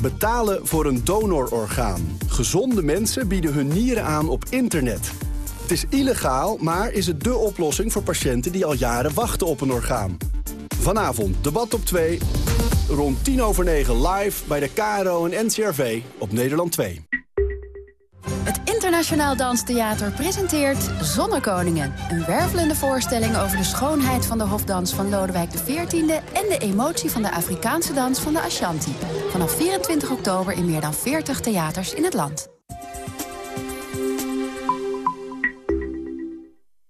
Betalen voor een donororgaan. Gezonde mensen bieden hun nieren aan op internet. Het is illegaal, maar is het dé oplossing voor patiënten die al jaren wachten op een orgaan. Vanavond debat op 2. Rond 10 over 9 live bij de KRO en NCRV op Nederland 2. Het Internationaal Danstheater presenteert Zonnekoningen. Een wervelende voorstelling over de schoonheid van de hofdans van Lodewijk XIV... en de emotie van de Afrikaanse dans van de Ashanti. Vanaf 24 oktober in meer dan 40 theaters in het land.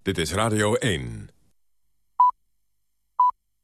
Dit is Radio 1.